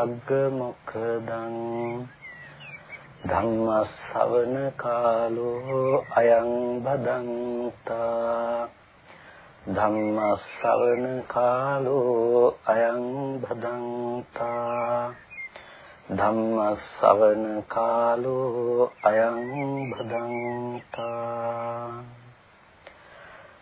සග්ග මොක්ඛදං ධම්ම ශ්‍රවණ කාලෝ අයං බදන්තා ධම්ම ශ්‍රවණ කාලෝ අයං බදන්තා ධම්ම ශ්‍රවණ කාලෝ අයං බදන්තා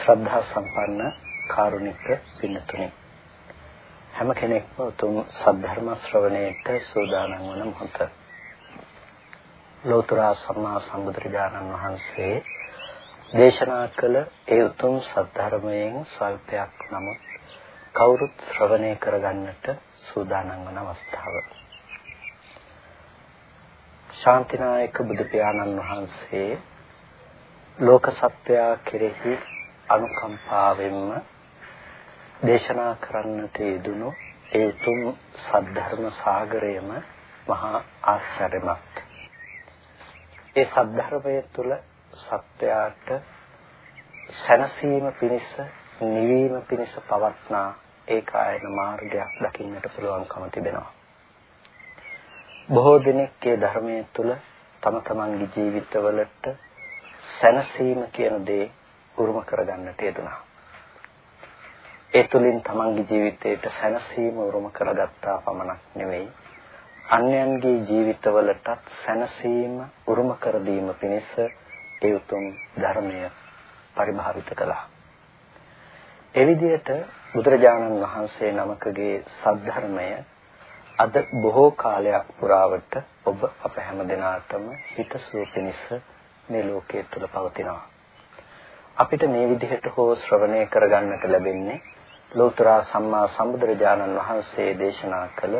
ශ්‍රද්ධා සම්පන්න කාරුණික පින්තුනි හැම කෙනෙක්ම උතුම් සද්ධර්ම ශ්‍රවණයට සූදානම් වන මොහොත ලෝතර සම්මා සම්බුදුරජාණන් වහන්සේ දේශනා කළ ඒ උතුම් සද්ධර්මයෙන් ස්වල්පයක් නමුත් කවුරුත් ශ්‍රවණය කරගන්නට සූදානම් වන අවස්ථාව. ශාන්තිනායක බුදු පියාණන් වහන්සේ ලෝක සත්වයා කෙරෙහි අනුකම්පාවෙන්ම දේශනා කරන්නට යෙදුණු ඒ උතුම් සද්ධර්ම සාගරයම මහා ආශ්චර්යමත්. ඒ සද්ධර්මය තුළ සත්‍යයට සැනසීම පිණිස නිවීම පිණිස පවත්නා ඒකායන මාර්ගයක් දකින්නට පුළුවන්කම තිබෙනවා. බොහෝ දෙනෙක් ඒ ධර්මයේ තුල තම තමන්ගේ ජීවිතවලට සැනසීම කියන දේ උරුම කරගන්නට යෙදුණා. ඒ තුලින් තමන්ගේ ජීවිතයට සැනසීම උරුම කරගත්තා පමණක් නෙවෙයි අන්‍යයන්ගේ ජීවිතවලටත් සැනසීම උරුම කර දීම පිණිස ඒ උතුම් ධර්මය පරිභාවිත කළා. ඒ විදිහට බුදුරජාණන් වහන්සේ නමකගේ සද්ධර්මය අද බොහෝ කාලයක් පුරාවට ඔබ අප හැම දිනාටම හිතසුව පිණිස මේ ලෝකයේ තුල පවතිනවා. අපිට මේ විදිහට හෝ ශ්‍රවණය කරගන්නට ලැබෙන්නේ ලෝතර සම්මා සම්බුදුරජාණන් වහන්සේ දේශනා කළ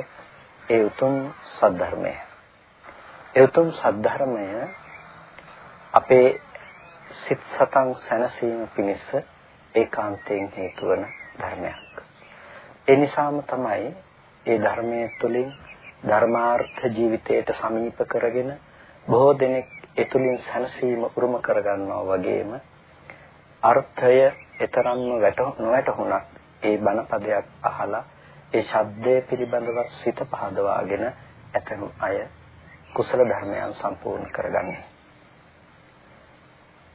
ඒ උතුම් සද්ධර්මය. ඒ උතුම් සද්ධර්මය අපේ සිත් සතන් සැනසීම පිණිස ඒකාන්තයෙන් හේතු වන ධර්මයක්. ඒ නිසාම තමයි ඒ ධර්මයේ තුලින් ධර්මාර්ථ ජීවිතයට සමීප කරගෙන බොහෝ දෙනෙක් ඒ තුලින් සැනසීම උරුම කරගන්නවා වගේම අර්ථය ඊතරම්ම නොවැටහුණත් ඒ බණ පදයක් අහලා ඒ ශබ්දය පිළිබඳව සිත පහදවාගෙන ඇතම් අය කුසල ධර්මයන් සම්පූර්ණ කරගන්නේ.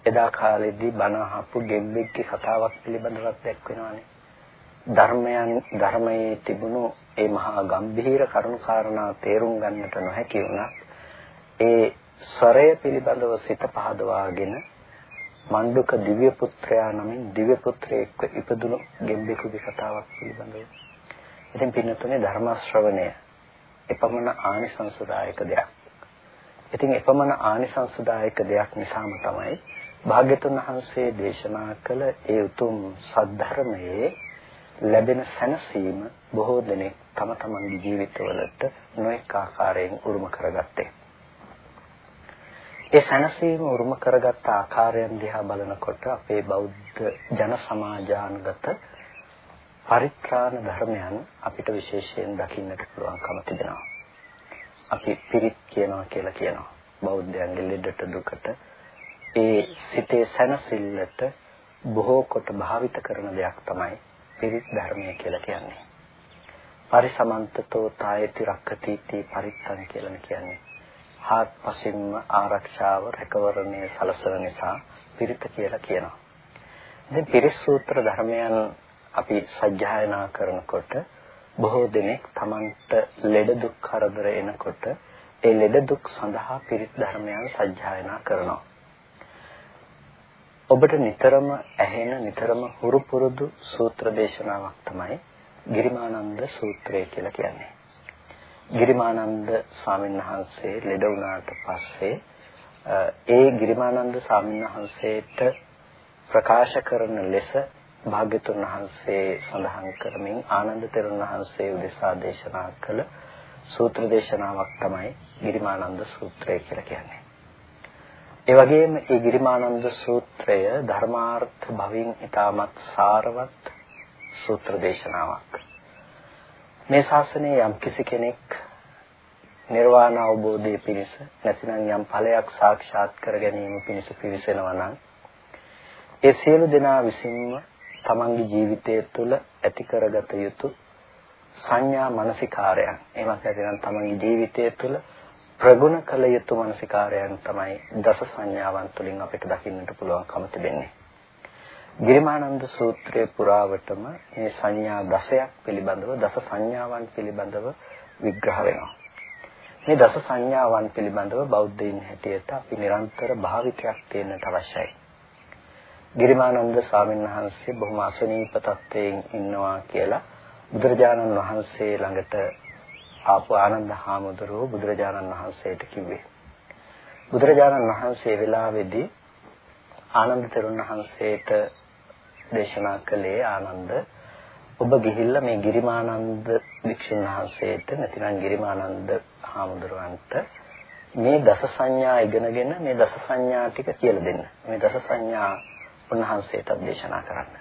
එදා කාලෙදී බණ අහපු ගෙම්බෙක්ගේ කතාවක් පිළිබඳව දැක්වෙනවානේ. ධර්මයන් ධර්මයේ තිබුණු ඒ මහා ගම්භීර කරුණු කාරණා තේරුම් ගන්නට නොහැකි වුණත් ඒ ස්වරය පිළිබඳව සිත පහදවාගෙන මණ්ඩුක දිව්‍ය පුත්‍රයා නමින් දිව්‍ය පුත්‍රයෙක්ව ඉපදුණු ගෙම්බෙකුගේ කතාවක් පිළිබඳව. ඉතින් පින්නතුනේ ධර්ම ශ්‍රවණය එපමණ ආනිසංසදායක දෙයක්. ඉතින් එපමණ ආනිසංසදායක දෙයක් නිසාම තමයි භාග්‍යතුන් වහන්සේ දේශනා කළ ඒ උතුම් සද්ධර්මයේ ලැබෙන සැනසීම බොහෝ දෙනෙක් තම තමන්ගේ ජීවිතවලට නොඑක ආකාරයෙන් උරුම කරගත්තේ. ඒ සැනසීම උරුම කරගත් ආකාරයන් දිහා බලනකොට අපේ බෞද්ධ ජන සමාජානුගත පරිත්‍රාණ ධර්මයන් අපිට විශේෂයෙන් දකින්නට පුළුවන්කම තිබෙනවා. අපි පිරිත් කියනවා කියලා කියනවා. බෞද්ධයන්ගේ ලෙඩට දුකට ඒ සිතේ සැනසෙල්ලට බොහෝ කොට භාවිත කරන දෙයක් තමයි පිරිත් ධර්මය කියලා කියන්නේ. පරිසමන්තතෝ තායති රක්කතිති පරිත්තං කියලා කියන්නේ. හාත්පසින්ම ආරක්ෂාව රැකවරණය සලසන නිසා පිරිත කියලා කියනවා. ඉතින් පිරිස් සූත්‍ර ධර්මයන් අපි සජ්ජායනා කරනකොට බොහෝ දෙනෙක් Tamanට ලෙඩ දුක් කරදර එනකොට ඒ ලෙඩ දුක් සඳහා පිරිත් ධර්මයන් සජ්ජායනා කරනවා. ඔබට නිතරම ඇහෙන නිතරම හුරු පුරුදු සූත්‍ර දේශනාවක් තමයි ගිරිමානන්ද සූත්‍රය කියලා කියන්නේ. ගිරිමානන්ද ස්වාමීන් වහන්සේ ලෙඩ වුණාට පස්සේ ඒ ගිරිමානන්ද ස්වාමීන් වහන්සේට ප්‍රකාශ කරන ලෙස භාග්‍යතුන් වහන්සේ සඳහන් කරමින් ආනන්ද තෙරුන් වහන්සේ උදෙසා දේශනා කළ සූත්‍ර දේශනාවක් තමයි ගිරිමානන්ද සූත්‍රය කියලා කියන්නේ. ඒ වගේම මේ ගිරිමානන්ද සූත්‍රය ධර්මාර්ථ භවින් ඊටමත් සාරවත් සූත්‍ර දේශනාවක්. මේ ශාසනයේ යම් කිසි කෙනෙක් නිර්වාණ අවබෝධයේ පිණිස නැතිනම් යම් ඵලයක් සාක්ෂාත් කර ගැනීම පිණිස පිවිසෙනවා නම් ඒ සියලු දෙනා විසින්ම තමන්ගේ ජීවිතය තුළ ඇති කරගත යුතු සංඥා මානසිකාරයන් එමත් නැතිනම් තමන්ගේ ජීවිතය තුළ ප්‍රගුණ කළ යුතු මානසිකාරයන් තමයි දස සංඥාවන් තුළින් අපිට දකින්නට පුළුවන්කම තිබෙන්නේ. ගිරිමානන්ද සූත්‍රයේ පුරාවටම මේ සංඥා දසයක් පිළිබඳව දස සංඥාවන් පිළිබඳව විග්‍රහ වෙනවා. මේ දස සංඥාවන් පිළිබඳව බෞද්ධයින් හැටියට අපි නිරන්තර භාවිතයක් තියෙන්නට අවශ්‍යයි. ගිරිමානන්ද ස්වාමීන් වහන්සේ බොහොම අසනීප තත්ත්වයෙන් ඉන්නවා කියලා බුදුරජාණන් වහන්සේ ළඟට ආපු ආනන්ද හාමුදුරුවෝ බුදුරජාණන් වහන්සේට කිව්වේ. බුදුරජාණන් වහන්සේ වෙලාවේදී ආනන්ද තෙරුන් වහන්සේට දේශනා කළේ ආනන්ද ඔබ ගිහිල්ලා මේ ගිරිමානන්ද වික්ෂුන් වහන්සේට නැතිනම් ගිරිමානන්ද හාමුදුරුවන්ට මේ දස සංඥා ඉගෙනගෙන මේ දස සංඥා ටික කියලා දෙන්න. මේ දස සංඥා උන්වහන්සේට දේශනා කරන්න.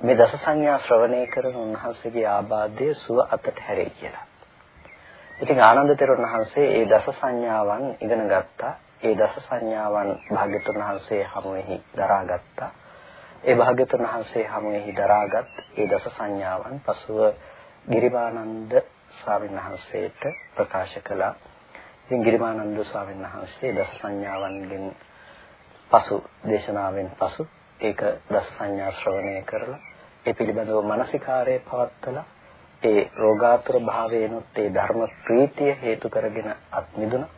මේ දස සංඥා ශ්‍රවණය කරන උන්වහන්සේගේ ආබාධය සුව අතට හැරෙයි කියලා. ඉතින් ආනන්ද තෙරුන් වහන්සේ ඒ දස සංඥාවන් ඉගෙන ගත්තා. ඒ දස සංඥාවන් භාග්‍යතුන් වහන්සේ හමුවෙහි දරාගත්තා. ඒ භාග්‍යතුන් වහන්සේ හමුවෙහි දරාගත් ඒ දස සංඥාවන් පසුව ගිරිමානන්ද ස්වාමීන් වහන්සේට ප්‍රකාශ කළා. ඉතින් ගිරිමානන්ද ස්වාමීන් වහන්සේ දස සංඥාවන්ගෙන් පසු දේශනාවෙන් පසු ඒක දස සංඥා ශ්‍රවණය කරලා ඒ පිළිබඳව මානසිකාරය පවත්තලා ඒ රෝගාතුර භාවයෙන්ුත් ඒ ධර්ම ප්‍රීතිය හේතු කරගෙන අත් මිදුණා.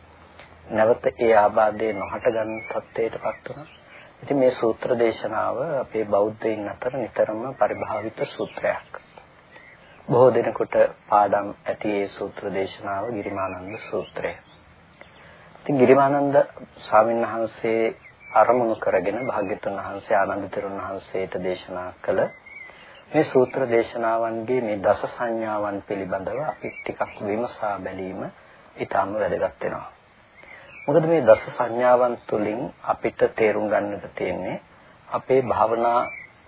නැවත ඒ ආබාධය නොහට ගන්න තත්ත්වයටපත් වුණා. ඉතින් මේ සූත්‍ර දේශනාව අපේ බෞද්ධයින් අතර නිතරම පරිභාවිත සූත්‍රයක්. බොහෝ දෙනෙකුට පාඩම් ඇති ඒ සූත්‍ර දේශනාව ගිරිමානන්ද සූත්‍රය. ඉතින් ගිරිමානන්ද ස්වාමීන් වහන්සේ අරමුණු කරගෙන භාග්‍යතුන් වහන්සේ ආනන්ද තෙරුන් වහන්සේට දේශනා කළ මේ සූත්‍ර දේශනාවන්ගේ මේ දස සංඥාවන් පිළිබඳව අපි ටිකක් විමසා බැලීම ඊටම වැදගත් වෙනවා. මොකද මේ දස සංඥාවන් තුළින් අපිට තේරුම් ගන්නට තියෙන්නේ අපේ භාවනා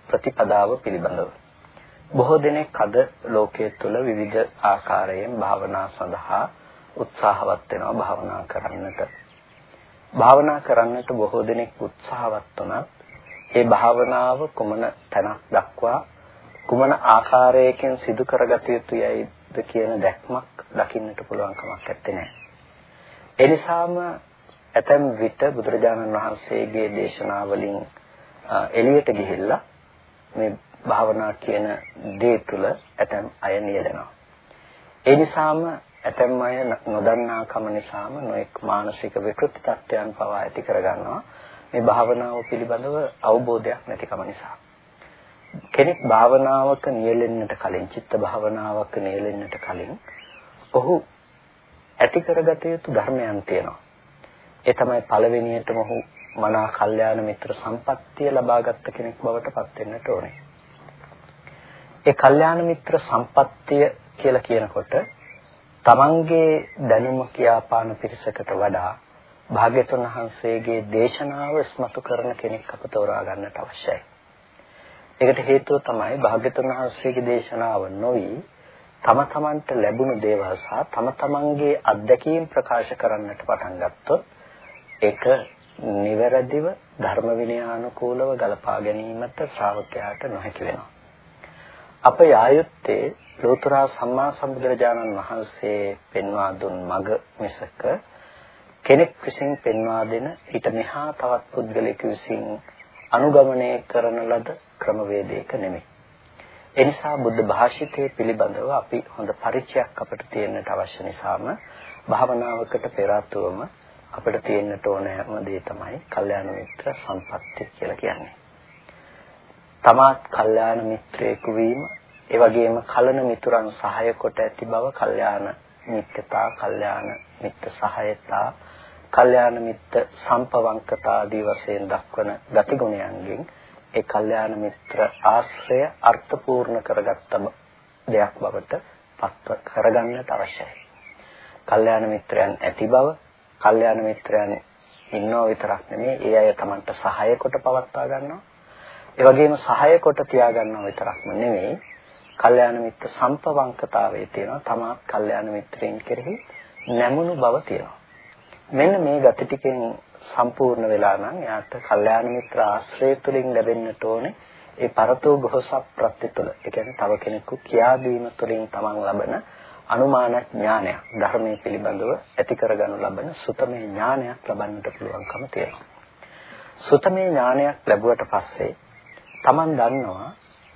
ප්‍රතිපදාව පිළිබඳව. බොහෝ දෙනෙක් අද ලෝකයේ තුල විවිධ ආකාරයෙන් භාවනා සඳහා උත්සාහවත් වෙනවා භාවනා කරන්නට. භාවනා කරන්නට බොහෝ දෙනෙක් උත්සාහවත් වුණත් ඒ භාවනාව කුමන තැනක් දක්වා කුමන ආකාරයකින් සිදු කරගත යුතුයයිද කියන දැක්මක් දකින්නට පුළුවන් කමක් නැත්තේ. ඒ නිසාම ඇතැම් විට බුදුරජාණන් වහන්සේගේ දේශනාවලින් එළියට ගිහිල්ලා මේ භාවනා කියන දේ තුල ඇතැම් අය නියැලෙනවා. ඒ නිසාම ඇතැම් අය නොදන්නාකම නිසාම නොඑක් මානසික විකෘති තත්ත්වයන් පවා ඇති කරගන්නවා මේ භාවනාව පිළිබඳව අවබෝධයක් නැතිකම නිසා. කෙනෙක් භාවනාවක නියැලෙන්නට කලින් චිත්ත භාවනාවක නියැලෙන්නට කලින් ඔහු ඇති කරගත යුතු ධර්මයන් තියෙනවා. ඒ තමයි පළවෙනියටම ඔහු මනා කල්යාණ මිත්‍ර සම්පත්තිය ලබාගත් කෙනෙක් බවට පත් වෙන්නට ඕනේ. ඒ කල්යාණ මිත්‍ර සම්පත්තිය කියලා කියනකොට තමන්ගේ දැනුම කියාපාන පිරිසකට වඩා භාග්‍යතුන් වහන්සේගේ දේශනාව ස්මතු කරන කෙනෙක් අප තෝරා ගන්නට අවශ්‍යයි. ඒකට හේතුව තමයි භාග්‍යතුන් වහන්සේගේ දේශනාව නොවි තම තමන්ට ලැබුණු දේවල් සහ තම තමන්ගේ අත්දැකීම් ප්‍රකාශ කරන්නට පටන් ගත්තොත් ඒක නිවැරදිව ධර්ම විනයානුකූලව ගලපා ගැනීමට ශ්‍රාවකයාට නොහැකි වෙනවා. අප යායුත්තේ ලෝතර සම්මා සම්බුදුරජාණන් වහන්සේ පෙන්වා දුන් මඟ මිසක කෙනෙක් විසින් පෙන්වා දෙන ඊට මෙහා තවත් පුද්ගලෙක් විසින් අනුගමනය කරන ලද ක්‍රමවේදයක නෙමෙයි. ඒ නිසා බුද්ධ භාෂිතයේ පිළිබඳව අපි හොඳ පරිචයක් අපට තියෙන්නට අවශ්‍ය නිසාම භාවනාවකට පෙර අපිට තියෙන්නට ඕනෑම දේ තමයි කල්යාණ මිත්‍ර සම්පත්තිය කියලා කියන්නේ. තමාත් කල්යාණ මිත්‍රයෙකු වීම, ඒ වගේම කලන මිතුරන් සහාය කොට ඇති බව කල්යාණ මිත්‍රතා, කල්යාණ මිත්‍ර සහායතා, කල්යාණ මිත්‍ර සම්පවංකතා ආදී වශයෙන් දක්වන ගතිගුණයන්ගෙන් ඒ කල්යාණ මිත්‍ර ආශ්‍රය අර්ථපූර්ණ කරගත්ත දෙයක් බවට පත්ව කරගන්නට අවශ්‍යයි. කල්යාණ මිත්‍රයන් ඇති බව, කල්යාණ මිත්‍රයන් ඉන්නව විතරක් නෙමෙයි, ඒ අය Tamanට සහාය කොට පවත්වා ගන්නවා. ඒ වගේම සහාය කොට තියා ගන්නව විතරක්ම නෙමෙයි, කල්යාණ මිත්‍ර සම්පවංකතාවයේ තියෙනවා. තමාත් කල්යාණ මිත්‍රයින් කෙරෙහි නැමුණු බව තියෙනවා. මෙන්න මේ ගති ටිකෙන් සම්පූර්ණ වෙලා නම් එයාට කල්යාණ මිත්‍ර ආශ්‍රය තුලින් ලැබෙන්නට ඕනේ ඒ පරතෝ ගොහසක් ප්‍රත්‍ය තුළ. ඒ කියන්නේ තව කෙනෙකු කියා දීම තුළින් තමන් ලබන අනුමාන ඥානයක් ධර්මයේ පිළිබඳව ඇති කරගනු ලබන සුතමේ ඥානයක් ලබන්නට පුළුවන්කම තියෙනවා. සුතමේ ඥානයක් ලැබුවට පස්සේ තමන් දන්නවා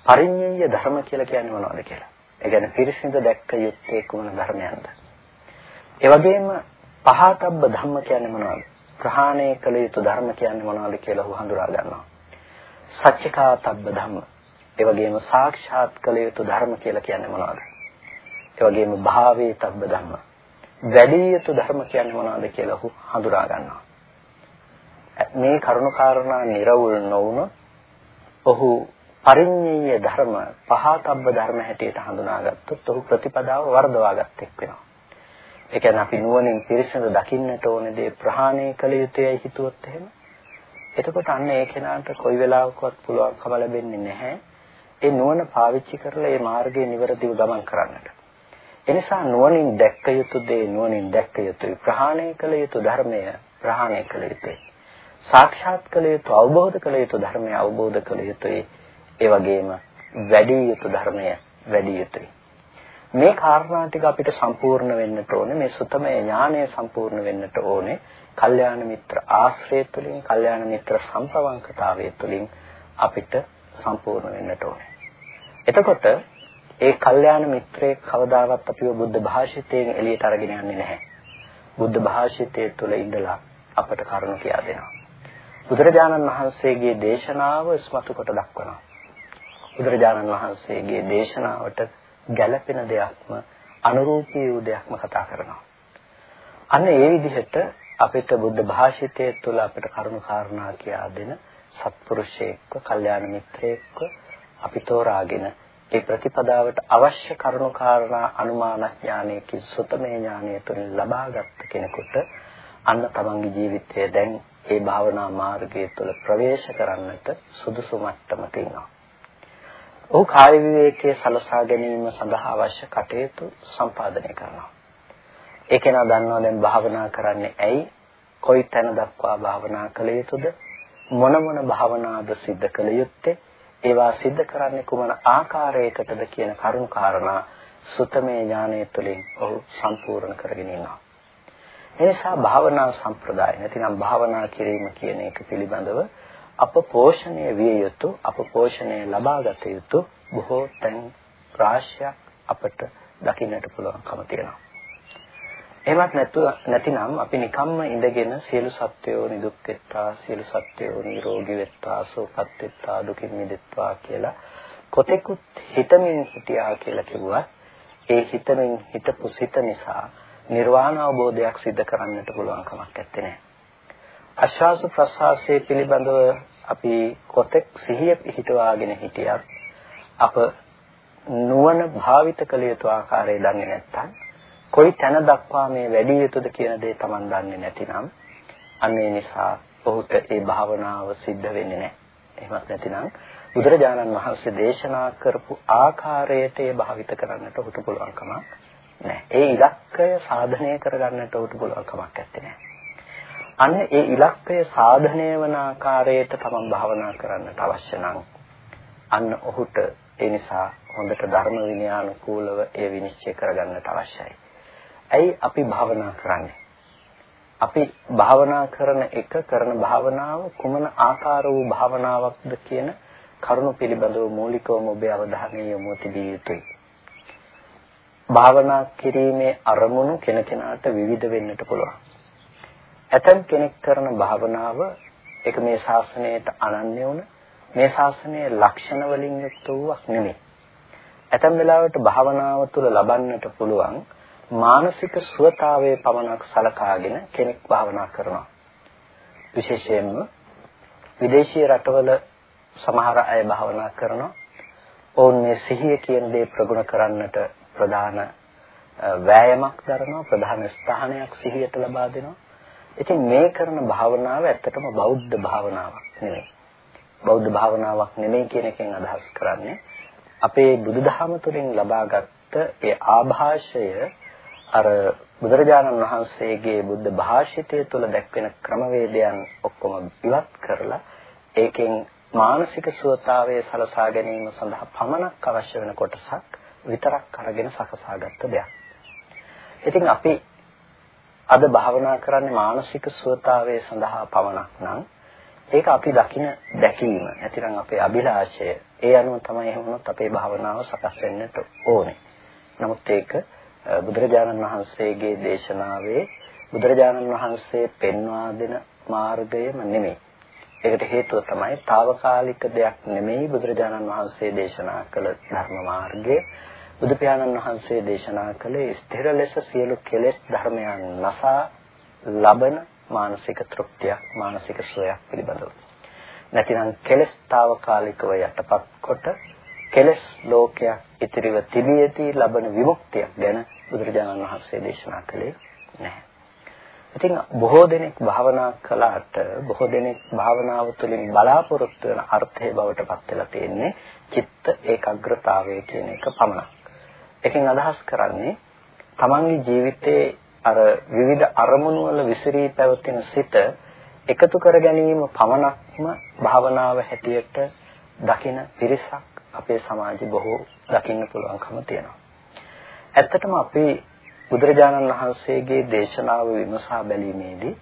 පරිඤ්ඤය ධර්ම කියලා කියන්නේ මොනවද කියලා. ඒ කියන්නේ පිරිසිඳ දැක්ක යුත්තේ කුමන ධර්මයන්ද? ඒ වගේම පහතබ්බ ධම්ම කියන්නේ මොනවද? ප්‍රහාණය කළ යුතු ධර්ම කියන්නේ මොනවද කියලා ඔහු හඳුනා ගන්නවා. සත්‍යකාතබ්බ ධම්ම. ඒ වගේම සාක්ෂාත් කළ යුතු ධර්ම කියලා කියන්නේ මොනවද? ඒ වගේම භාවේතබ්බ ධම්ම. වැඩි යුතු ධර්ම කියන්නේ මොනවද කියලා ඔහු හඳුනා ගන්නවා. මේ කරුණු කාරණා නිර්වුල් නොවුනොත් ඔහු පරිඤ්ඤය ධර්ම පහතබ්බ ධර්ම හැටියට හඳුනාගත්තොත් ඔහු ප්‍රතිපදාව වර්ධවාගත් එක් වෙනවා. ඒ කියන්නේ අපි නුවණින් පිරිසිදු දකින්නට ඕනේ දේ ප්‍රහාණය කළ යුතුයයි හිතුවොත් එහෙම. එතකොට අන්න ඒ කෙනාට කොයි වෙලාවකවත් පුළුවන්කම ලැබෙන්නේ නැහැ. ඒ නුවණ පාවිච්චි කරලා ඒ මාර්ගයේ නිවැරදිව ගමන් කරන්නට. එනිසා නුවණින් දැක්ක යුතු දේ නුවණින් දැක්ක යුතුයි. ප්‍රහාණය කළ යුතු ධර්මය ප්‍රහාණය කළ යුතුයි. සාක්ෂාත් කළ යුතු අවබෝධ කළ යුතු ධර්මය අවබෝධ කළ යුතුයි. ඒ වගේම වැඩි යුතු ධර්මය වැඩි යුතුයි. මේ කාරණා ටික අපිට සම්පූර්ණ වෙන්නට ඕනේ. මේ සුතමය ඥානය සම්පූර්ණ වෙන්නට ඕනේ. කල්යාණ මිත්‍ර ආශ්‍රය තුළින් කල්යාණ මිත්‍ර සම්පවංකතාවය තුළින් අපිට සම්පූර්ණ වෙන්නට ඕනේ. එතකොට ඒ කල්යාණ මිත්‍රයේ කවදාවත් අපිව බුද්ධ භාෂිතයෙන් එළියට අරගෙන යන්නේ නැහැ. බුද්ධ භාෂිතයේ තුළ ඉඳලා අපට කරුණ කියා දෙනවා. බුදුරජාණන් වහන්සේගේ දේශනාව ස්මතු කොට දක්වනවා. බුදුරජාණන් වහන්සේගේ දේශනාවට ගැළපෙන දෙයක්ම අනුරූපී වූ දෙයක්ම කතා කරනවා. අන්න ඒ විදිහට අපිට බුද්ධ භාෂිතයේ තුළ අපිට කරුණු කාරණා කියා දෙන සත්පුරුෂයෙක්ව, කල්යාණ මිත්‍රයෙක්ව අපි තෝරාගෙන ඒ ප්‍රතිපදාවට අවශ්‍ය කරුණු කාරණා අනුමාන ඥානයේ සුතමේ ඥානය තුළින් ලබාගත් කෙනෙකුට අන්න තමන්ගේ ජීවිතය දැන් ඒ භාවනා මාර්ගය තුළ ප්‍රවේශ කරන්නට සුදුසු මට්ටමක ඉන්නවා. ඔහු කාය විවේකයේ සලසා ගැනීම සඳහා අවශ්‍ය කටයුතු සම්පාදනය කරනවා. ඒ කෙනා දන්නවා දැන් භාවනා කරන්නේ ඇයි? කොයි තැන දක්වා භාවනා කළ යුතුද? මොන මොන භාවනාද සිද්ධ කළ යුත්තේ? ඒවා සිද්ධ කරන්නේ කුමන ආකාරයකටද කියන කරුණු කාරණා සුතමේ ඥානය තුළින් ඔහු සම්පූර්ණ කරගෙන ඉන්නවා. එනිසා භාවනා සම්ප්‍රදාය නැතිනම් භාවනා කිරීම කියන එක පිළිබඳව අප පෝෂණය විය යුතු අප පෝෂණය ලබාගත යුතු බොහෝ තැන් රාශියක් අපට දකින්නට පුළුවන්කම තියෙනවා. එහෙමත් නැතු නැතිනම් අපි නිකම්ම ඉඳගෙන සියලු සත්වයෝ නිදුක් වෙත්තා සියලු සත්වයෝ නිරෝගී වෙත්තා සුවපත් වෙත්තා දුකින් මිදෙත්වා කියලා කොතෙකුත් හිතමින් හිටියා කියලා කිව්වත් ඒ හිතමින් හිතපු සිත නිසා නිර්වාණ අවබෝධයක් සිද්ධ කරන්නට පුළුවන් කමක් නැත්තේ. ආශ්වාස ප්‍රශ්වාසයේ පිළිබඳව අපි කොතෙක් සිහිය පිහිටවාගෙන හිටියත් අප නුවණ භාවිත කළ යුතු ආකාරය දන්නේ නැත්නම් කොයි තැන දක්වා මේ වැඩි යුතුද කියන දේ Taman දන්නේ නැතිනම් අනේ නිසා ඔහුට ඒ භාවනාව සිද්ධ වෙන්නේ නැහැ. එහෙමත් නැතිනම් බුදුරජාණන් වහන්සේ දේශනා කරපු ආකාරයට ඒ භාවිත කරන්නට ඔහුට පුළුවන්කමක් නැහැ. ඒ ඉලක්කය සාධනය කරගන්නට ඔහුට පුළුවන්කමක් නැත්තේ. අන්න ඒ ඉලක්කය සාධනය වන ආකාරයට තමන් භාවනා කරන්නට අවශ්‍ය නම් අන්න ඔහුට ඒ නිසා හොඳට ධර්ම විනයානුකූලව ඒ විනිශ්චය කරගන්නට අවශ්‍යයි. ඇයි අපි භාවනා කරන්නේ? අපි භාවනා කරන එක කරන භාවනාව කුමන ආකාර වූ භාවනාවක්ද කියන කරුණු පිළිබඳව මූලිකවම ඔබේ අවධානය යොමු තිබිය යුතුයි. භාවනා කිරීමේ අරමුණු කෙනකෙනාට විවිධ වෙන්නට පුළුවන්. ඇතම් කෙනෙක් කරන භාවනාව ඒක මේ ශාසනයට අනන්‍ය වුණ මේ ශාසනයේ ලක්ෂණ වලින් යුක්ත වූවක් නෙමෙයි. ඇතම් වෙලාවට භාවනාව තුළ ලබන්නට පුළුවන් මානසික සුවතාවයේ පමණක් සලකාගෙන කෙනෙක් භාවනා කරනවා. විශේෂයෙන්ම විදේශීය රටවල සමහර අය භාවනා කරනවා. ඔවුන් මේ සිහිය කියන දේ ප්‍රගුණ කරන්නට ප්‍රධාන වෑයමක් දරනවා ප්‍රධාන ස්ථානයක් සිහියට ලබා දෙනවා. ඉතින් මේ කරන භාවනාව ඇත්තටම බෞද්ධ භාවනාවක් නෙමෙයි. බෞද්ධ භාවනාවක් නෙමෙයි කියන එකෙන් අදහස් කරන්නේ අපේ බුදුදහම තුළින් ලබාගත් ඒ ආభాෂය අර බුදුරජාණන් වහන්සේගේ බුද්ධ භාෂිතය තුළ දැක්වෙන ක්‍රමවේදයන් ඔක්කොම ඉවත් කරලා ඒකෙන් මානසික සුවතාවයේ සලසා ගැනීම සඳහා පමණක් අවශ්‍ය වෙන කොටසක් විතරක් අරගෙන සකසාගත්ත දෙයක්. ඉතින් අපි අද භාවනා කරන්නේ මානසික සුවතාවයේ සඳහා පමණක් නම් ඒක අපි දකින දැකීම නැතිනම් අපේ අභිලාෂය ඒ අනුව තමයි එහෙම වුණොත් අපේ භාවනාව සකස් වෙන්නට ඕනේ. නමුත් ඒක බුදුරජාණන් වහන්සේගේ දේශනාවේ බුදුරජාණන් වහන්සේ පෙන්වා දෙන මාර්ගයම නෙමෙයි. ඒකට හේතුව තමයි తాවකාලික දෙයක් නෙමෙයි බුදුරජාණන් වහන්සේ දේශනා කළ ධර්ම මාර්ගය. බුදු පියාණන් වහන්සේ දේශනා කළේ ස්ථිර ලෙස සියලු කෙලෙස් ධර්මයන් නසා ලබන මානසික තෘප්තියක් මානසික සුවයක් පිළිබඳව. නැතිනම් කෙලස් తాවකාලිකව යටපත් කොට කෙලස් ලෝකයක් ඉතිරිව තිබියදී ලබන විමුක්තියක් ගැන බුදුරජාණන් වහන්සේ දේශනා කළේ නැහැ. ඉතින් බොහෝ දෙනෙක් භාවනා කළාට බොහෝ දෙනෙක් භාවනාව තුළින් බලාපොරොත්තු වෙන අර්ථය බවට පත් වෙලා තියෙන්නේ චිත්ත ඒකාග්‍රතාවය කියන එක පමණක්. එකෙන් අදහස් කරන්නේ තමන්ගේ ජීවිතයේ අර විවිධ අරමුණු වල විසිරී පැවතින සිත එකතු කර ගැනීම පමණක්ම භාවනාව හැටියට දකින පිරිසක් අපේ සමාජයේ බොහෝ දකින්න පුළුවන්කම තියෙනවා. ඇත්තටම අපි බුදුරජාණන් වහන්සේගේ දේශනාව විමසා බැලීමේදී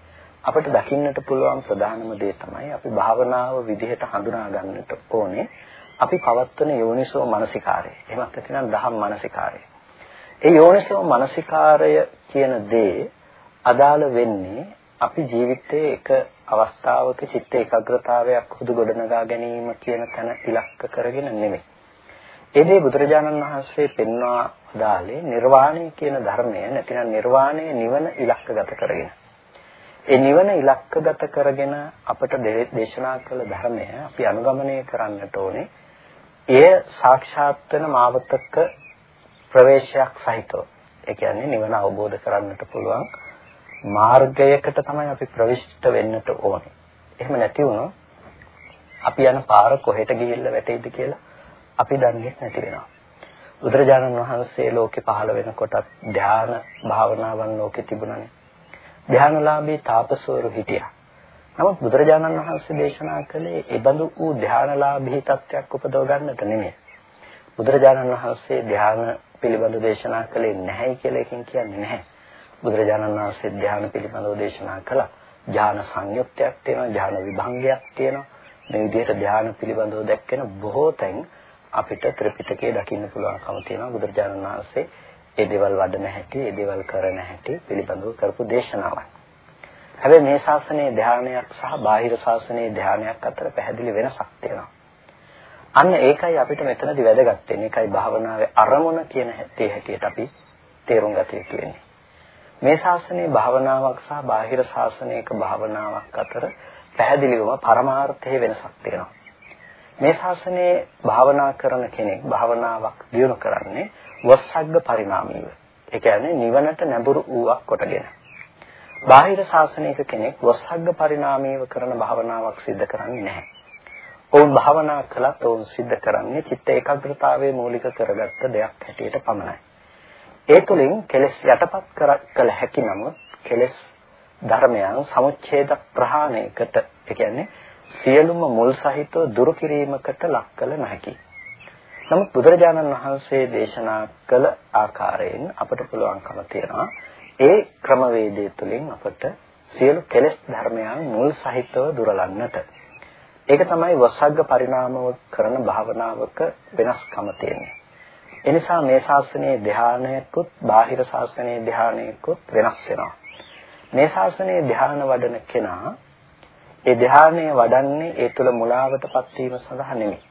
අපිට දකින්නට පුළුවන් ප්‍රධානම දේ තමයි අපි භාවනාව විදිහට හඳුනා ගන්නට ඕනේ අපි පවත්වන යෝනිසෝ මනසිකාරය. එහෙමත් නැත්නම් දහම් මනසිකාරය. ඒ යෝනිසෝ මනසිකාරය කියන දේ අදාළ වෙන්නේ අපි ජීවිතයේ එක අවස්ථාවක චිත්ත ඒකාග්‍රතාවයක් හුදු ගොඩනගා ගැනීම කියන තැන ඉලක්ක කරගෙන නෙමෙයි. ඒ දේ බුදුරජාණන් වහන්සේ පෙන්වා දාලේ නිර්වාණය කියන ධර්මය නැතිනම් නිර්වාණය නිවන ඉලක්කගත කරගෙන. ඒ නිවන ඉලක්කගත කරගෙන අපට දේශනා කළ ධර්මය අපි අනුගමනය කරන්නට ඕනේ. එය සාක්ෂාත් වෙන මාවතක ප්‍රවේශයක් සහිතව. ඒ කියන්නේ නිවන අවබෝධ කරගන්නට පුළුවන් මාර්ගයකට තමයි අපි ප්‍රවිෂ්ඨ වෙන්නට ඕනේ. එහෙම නැති වුණොත් අපි යන පාර කොහෙට ගිහිල්ලා වැටෙයිද කියලා අපි දන්නේ නැති වෙනවා. බුදුරජාණන් වහන්සේ ලෝකේ පහළ වෙනකොටත් ධ්‍යාන භාවනාවන් ලෝකේ තිබුණානේ. ධ්‍යානලාභී තාපසවරු හිටියා. නමුත් බුදුරජාණන් වහන්සේ දේශනා කළේ ඒ බඳු වූ ධ්‍යානලාභී තත්ත්වයක් උපදව ගන්නට නෙමෙයි. බුදුරජාණන් වහන්සේ ධ්‍යාන පිළිබඳ දේශනා කළේ නැහැ කියලා එකකින් කියන්නේ නැහැ. බුදුරජාණන් වහන්සේ ධ්‍යාන පිළිබඳව දේශනා කළා. ධ්‍යාන සංයුක්තයක් තියෙනවා, ධ්‍යාන විභංගයක් තියෙනවා. මේ විදිහට ධ්‍යාන පිළිබඳව දැක්කෙන බොහෝ තැන් අපිට ත්‍රිපිටකයේ දකින්න පුළුවන්කම තියෙනවා. බුදුරජාණන් වහන්සේ ඒ දේවල් වඩන හැටි, ඒ දේවල් කරන හැටි පිළිබඳව කරපු දේශනාවක්. හැබැයි මේ ශාසනයේ ධානයක් සහ බාහිර ශාසනයේ ධානයක් අතර පැහැදිලි වෙනසක් තියෙනවා. අන්න ඒකයි අපිට මෙතනදි වැදගත් වෙන්නේ. ඒකයි භාවනාවේ අරමුණ කියන හැටි හැටියට අපි තේරුම් ගත යුතු වෙන්නේ. මේ ශාසනයේ භාවනාවක් සහ බාහිර ශාසනයක භාවනාවක් අතර පැහැදිලිවම පරමාර්ථයේ වෙනසක් තියෙනවා. මේ ශාසනයේ භාවනා කරන කෙනෙක් භාවනාවක් දියුණු කරන්නේ වස්සග්ග පරිණාමීව. ඒ කියන්නේ නිවනට නැඹුරු වූවක් කොටගෙන. බාහිර ශාසනයක කෙනෙක් වස්සග්ග පරිණාමීව කරන භාවනාවක් සිද්ධ කරන්නේ නැහැ. ඔවුන් භාවනා කළත් ඔවුන් සිද්ධ කරන්නේ චිත්ත ඒකාග්‍රතාවයේ මූලික කරගත්ත දෙයක් හැටියට පමණයි. ඒ තුළින් කෙලෙස් යටපත් කළ හැකි නමුත් කෙලෙස් ධර්මයන් සමුච්ඡේද ප්‍රහාණයකට ඒ කියන්නේ සියලුම මුල් සහිතව දුරු කිරීමකට ලක් කළ නොහැකි. නමුත් බුදුරජාණන් වහන්සේ දේශනා කළ ආකාරයෙන් අපට පුළුවන්කම තියෙනවා ඒ ක්‍රමවේදය තුළින් අපට සියලු කෙලෙස් ධර්මයන් මුල් සහිතව දුරලන්නට. ඒක තමයි වසග්ග පරිණාමව කරන භාවනාවක වෙනස්කම තියෙන්නේ. එනිසා මේ ශාසනයේ ධානයකුත් බාහිර ශාසනයේ ධානයකුත් වෙනස් වෙනවා. මේ ශාසනයේ ධ්‍යාන වඩන කෙනා ඒ ධ්‍යානය වඩන්නේ ඒ තුළ මුලාවටපත් වීම සඳහා නෙමෙයි.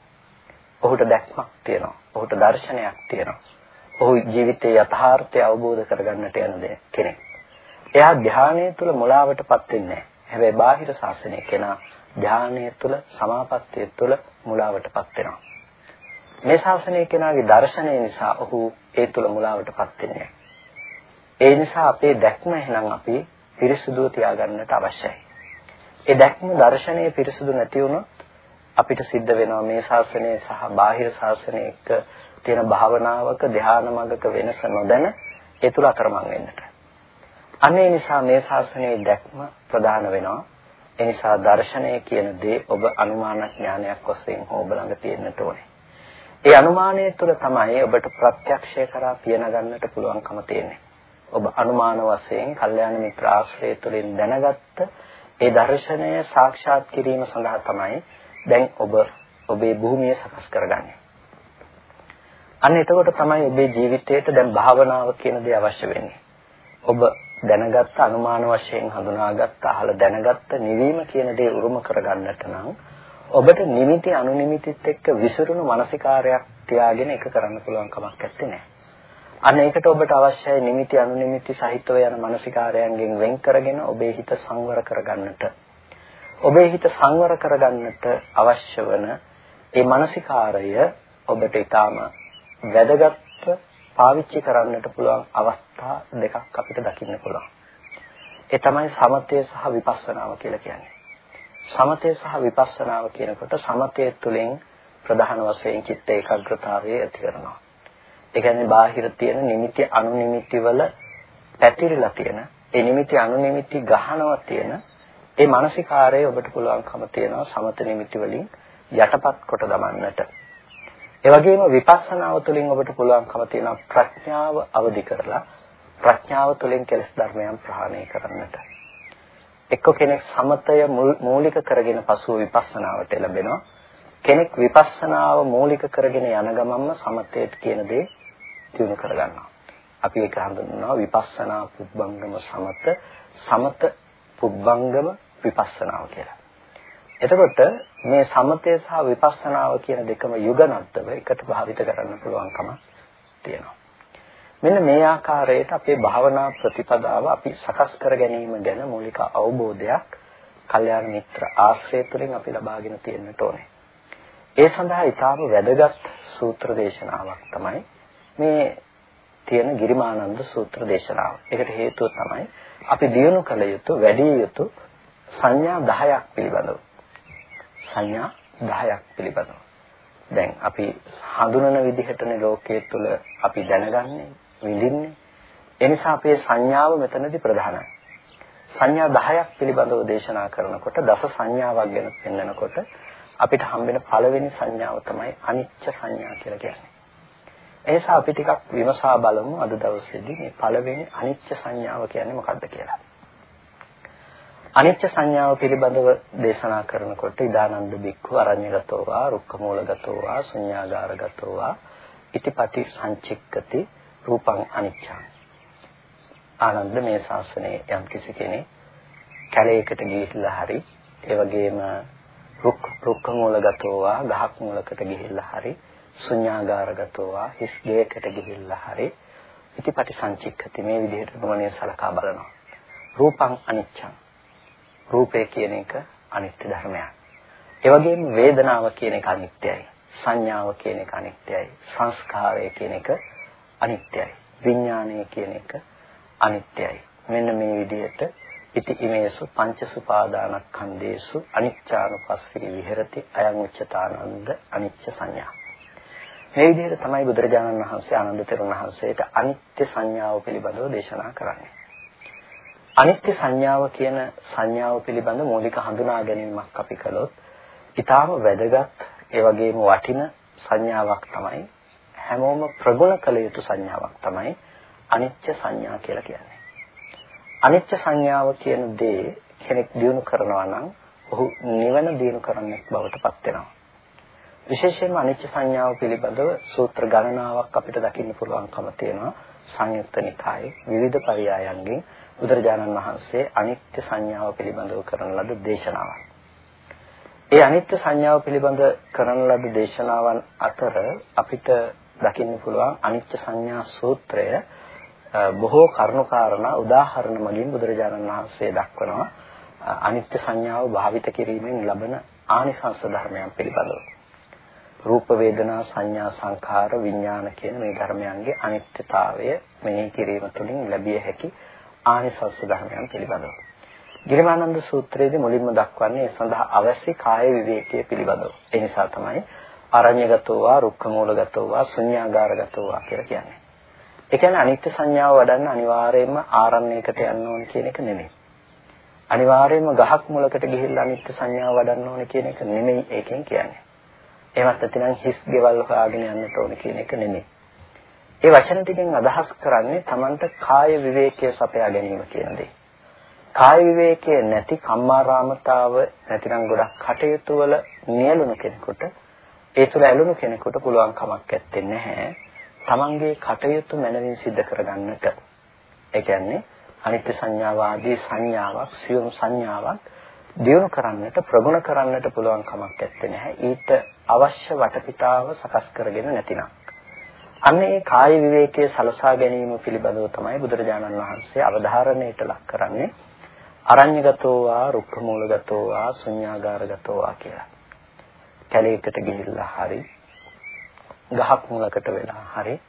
ඔහුට දැක්මක් තියෙනවා. ඔහුට දර්ශනයක් තියෙනවා. ඔහු ජීවිතයේ යථාර්ථය අවබෝධ කරගන්නට යන කෙනෙක්. එයා ධ්‍යානය තුළ මුලාවටපත් වෙන්නේ නැහැ. හැබැයි බාහිර ශාසනය කෙනා ධ්‍යානය තුළ සමාපත්තිය තුළ මුලාවටපත් වෙනවා. මේ ශාසනයේ කෙනාගේ දර්ශනය නිසා ඔහු ඒ තුළ මුලාවටපත් වෙන්නේ ඒ නිසා අපේ දැක්ම එහෙනම් අපි පිරිසුදුව තියාගන්නට අවශ්‍යයි. ඒ දැක්ම දර්ශනය පිරිසුදු නැති වුණොත් අපිට සිද්ධ වෙනවා මේ ශාසනය සහ බාහිර ශාසනයක තියෙන භාවනාවක ධ්‍යාන මගක වෙනස නොදැන ඒ තුල අතරමං වෙන්නට. අනේ නිසා මේ ශාසනයේ දැක්ම ප්‍රධාන වෙනවා. ඒ නිසා දර්ශනය කියන දේ ඔබ අනුමාන ඥානයක් වශයෙන් ඔබ ළඟ තියෙන්නට ඕනේ. ඒ අනුමානය තුළ තමයි ඔබට ප්‍රත්‍යක්ෂය කරා පියන ගන්නට පුළුවන්කම තියෙන්නේ. ඔබ අනුමාන වශයෙන් කල්යාණ මිත්‍ර ආශ්‍රය තුළින් දැනගත්ත ඒ දර්ශනය සාක්ෂාත් කිරීම සඳහා තමයි දැන් ඔබ ඔබේ භූමිය සකස් කරගන්නේ. අන්න එතකොට තමයි ඔබේ ජීවිතයට දැන් භාවනාව කියන දේ අවශ්‍ය වෙන්නේ. ඔබ දැනගත්ත අනුමාන වශයෙන් හඳුනාගත්ත අහල දැනගත්ත නිවීම කියන දේ උරුම කරගන්නට නම් ඔබට නිමිති අනුනිමිතිත් එක්ක විසිරුණු මානසිකාරයක් තියාගෙන එක කරන්න පුළුවන් කමක් නැත්තේ. අන්න ඒකට ඔබට අවශ්‍යයි නිමිති අනුනිමිති සහිතව යන මානසිකාරයන්ගෙන් වෙන් කරගෙන ඔබේ හිත සංවර කරගන්නට. ඔබේ හිත සංවර කරගන්නට අවශ්‍ය වන ඒ මානසිකාරය ඔබට ඊටාම වැදගත් පාවිච්චි කරන්නට පුළුවන් අවස්ථා දෙකක් අපිට දකින්න පුළුවන්. ඒ තමයි සමතය සහ විපස්සනාව කියලා කියන්නේ. සමතය සහ විපස්සනාව කියනකොට සමතය තුළින් ප්‍රධාන වශයෙන් චිත්ත ඒකාග්‍රතාවය ඇති කරනවා. ඒ කියන්නේ බාහිර තියෙන නිමිති අනුනිමිති වල පැතිරිලා තියෙන ඒ නිමිති අනුනිමිති ගහනවා තියෙන ඒ මානසිකාරය ඔබට පුළුවන්කම තියෙනවා සමත නිමිති වලින් යටපත් කොට දමන්නට. ඒ වගේම විපස්සනාව තුළින් ඔබට පුළුවන්කම තියෙනවා ප්‍රඥාව අවදි කරලා ප්‍රඥාව තුළින් කෙලෙස් ධර්මයන් ප්‍රහාණය කරන්නට. එක්ක කෙනෙක් සමතය මූලික කරගෙන පසුව විපස්සනාවට ලැබෙනවා. කෙනෙක් විපස්සනාව මූලික කරගෙන යන ගමන්ම සමතයට කියන දේ දිනු කරගන්නවා. අපි ඒක හඳුන්වනවා විපස්සනා පුබ්බංගම සමත සමත පුබ්බංගම විපස්සනාව කියලා. එතකොට මේ සමතය සහ විපස්සනාව කියන දෙකම යුගනත්ව එකට භාවිත කරන්න පුළුවන්කම තියෙනවා. මෙන්න මේ ආකාරයට අපේ භාවනා ප්‍රතිපදාව අපි සකස් කර ගැනීම ගැන මූලික අවබෝධයක් කල්යාණ මිත්‍ර ආශ්‍රය තුළින් අපි ලබාගෙන තියෙන්නට ඕනේ. ඒ සඳහා ඊටාම වැදගත් සූත්‍ර දේශනාවක් තමයි මේ තියෙන ගිරිමානන්ද සූත්‍ර දේශනාව. ඒකට හේතුව තමයි අපි දියුණු කළ යුතු වැඩි යුතු සංඥා 10ක් පිළිබඳව. සංඥා 10ක් පිළිබඳව. දැන් අපි හඳුනන විදිහටනේ ලෝකයේ තුල අපි දැනගන්නේ, විඳින්නේ. ඒ නිසා අපේ සංඥාව මෙතනදී ප්‍රධානයි. සංඥා 10ක් පිළිබඳව දේශනා කරනකොට දස සංඥාවක් ගැන පෙන්වනකොට අපිට හම්බෙන පළවෙනි සංඥාව තමයි අනිච්ච සංඥා කියලා කියන්නේ. ඒ නිසා අපි ටිකක් විමසා බලමු අද දවසේදී මේ පළවෙනි අනිච්ච සංඥාව කියන්නේ මොකක්ද කියලා. අනිච්ච සංඥාව පිළිබඳව දේශනා කරනකොට ඉදානන්ද බික්ඛු අරඤ්‍යගතෝවා රුක්ඛමූලගතෝවා ශුඤ්ඤාගාරගතෝවා ඉතිපටි සංචික්කති රූපං අනිච්චං ආනන්ද මේ ශාසනයේ යම් කිසි කෙනෙක් කැලේකට ගිහිල්ලා හරි ඒ වගේම රුක් රුක්ඛමූලගතෝවා ගහක් මූලකට ගිහිල්ලා හරි ශුඤ්ඤාගාරගතෝවා හිස් ගේකට ගිහිල්ලා හරි ඉතිපටි සංචික්කති මේ විදිහට ගමනේ සලකා බලනවා. රූපං අනිච්චං රූපය කියන එක අනිත්‍ය ධර්මයක්. ඒ වගේම වේදනාව කියන එක අනිත්‍යයි. සංඥාව කියන එක අනිත්‍යයි. සංස්කාරය කියන එක අනිත්‍යයි. විඥානය කියන එක අනිත්‍යයි. මෙන්න මේ විදිහට ඉති ඉමේසු පංච සුපාදානස්කන්ධේසු අනිච්චානුපස්සී විහෙරති අයං උච්චතානන්ද අනිච්ච සංඥා. මේ විදිහට තමයි බුදුරජාණන් වහන්සේ ආනන්ද තෙරුණ වහන්සේට අනිත්‍ය සංඥාව පිළිබඳව දේශනා කරන්නේ. අනිත්‍ය සංඥාව කියන සංඥාව පිළිබඳ මූලික හඳුනා ගැනීමක් අපි කළොත් ඊටාම වැදගත් ඒ වගේම වටින සංඥාවක් තමයි හැමෝම ප්‍රගුණ කළ යුතු සංඥාවක් තමයි අනිත්‍ය සංඥා කියලා කියන්නේ. අනිත්‍ය සංඥාව කියන දේ කෙනෙක් දිනු කරනවා නම් ඔහු නිවන දිනු කරන්නෙක් බවට පත් වෙනවා. විශේෂයෙන්ම අනිත්‍ය සංඥාව පිළිබඳව සූත්‍ර ගණනාවක් අපිට දකින්න පුළුවන්කම තියෙනවා සංයුත්ත නිකායේ විවිධ පරයයන්ගෙන් බුදුරජාණන් වහන්සේ අනිත්‍ය සංඥාව පිළිබඳව කරන ලද දේශනාවක්. ඒ අනිත්‍ය සංඥාව පිළිබඳ කරන ලද දේශනාවන් අතර අපිට දකින්න පුළුවන් අනිත්‍ය සංඥා සූත්‍රය බොහෝ කරුණාකාරණා උදාහරණ මගින් බුදුරජාණන් වහන්සේ දක්වනවා අනිත්‍ය සංඥාව භාවිත කිරීමෙන් ලබන ආනිසංස ධර්මයන් පිළිබඳව. රූප වේදනා සංඥා සංඛාර විඥාන කියන මේ ධර්මයන්ගේ අනිත්‍යතාවය මෙනෙහි කිරීම තුළින් ලැබිය හැකි ආනිසංස ධර්මයන් පිළිබඳව. ගිරිමානන්ද සූත්‍රයේදී මුලින්ම දක්වන්නේ ඒ සඳහා අවශ්‍ය කාය විවේකයේ පිළිබඳව. ඒ නිසා තමයි අරඤ්‍යගතෝ වා රුක්ඛමූලගතෝ වා ශුඤ්ඤාගාරගතෝ වා කියලා කියන්නේ. ඒ කියන්නේ අනිත්‍ය සංඥාව වඩන්න අනිවාර්යයෙන්ම ආරණ්‍යයකට යන්න ඕන කියන එක නෙමෙයි. අනිවාර්යයෙන්ම ගහක් මුලකට ගිහිල්ලා අනිත්‍ය සංඥාව වඩන්න ඕන කියන එක නෙමෙයි ඒකෙන් කියන්නේ. එහෙමත් නැතිනම් හිස් ගෙවල් හොයාගෙන යන්නට ඕන කියන එක නෙමෙයි. ඒ වචන ටිකෙන් අදහස් කරන්නේ Tamanට කාය විවේකයේ සපයා ගැනීම කියන දේ. කාය විවේකයේ නැති කම්මාරාමතාව නැතිනම් ගොඩක් කටයුතු වල නියලුණු කෙනෙකුට ඒ තුළ ඇලුණු කෙනෙකුට පුළුවන් කමක් නැත්තේ නැහැ. තමන්ගේ කටයුතු මනමින් සිද්ධ කරගන්නට. ඒ කියන්නේ අනිත්‍ය සංඥාව ආදී සංඥාවක් සියුම් සංඥාවක් දියුණු කරන්නට ප්‍රගුණ කරන්නට පුළුවන් කමක් නැත්තේ නැහැ. ඊට අවශ්‍ය වටපිටාව සකස් කරගෙන නැතිනම්. අන්න ඒ කාය විවේකයේ සලසා ගැනීම පිළිබඳව තමයි බුදුරජාණන් වහන්සේ අවධාරණයට ලක් කරන්නේ. අරඤ්‍යගතෝ වා රුක්ඛමූලගතෝ වා ශුඤ්ඤාගාරගතෝ වා කියලා. කැලේකට ගිහිල්ලා හරි ගහක් මුලකට වෙලා හරි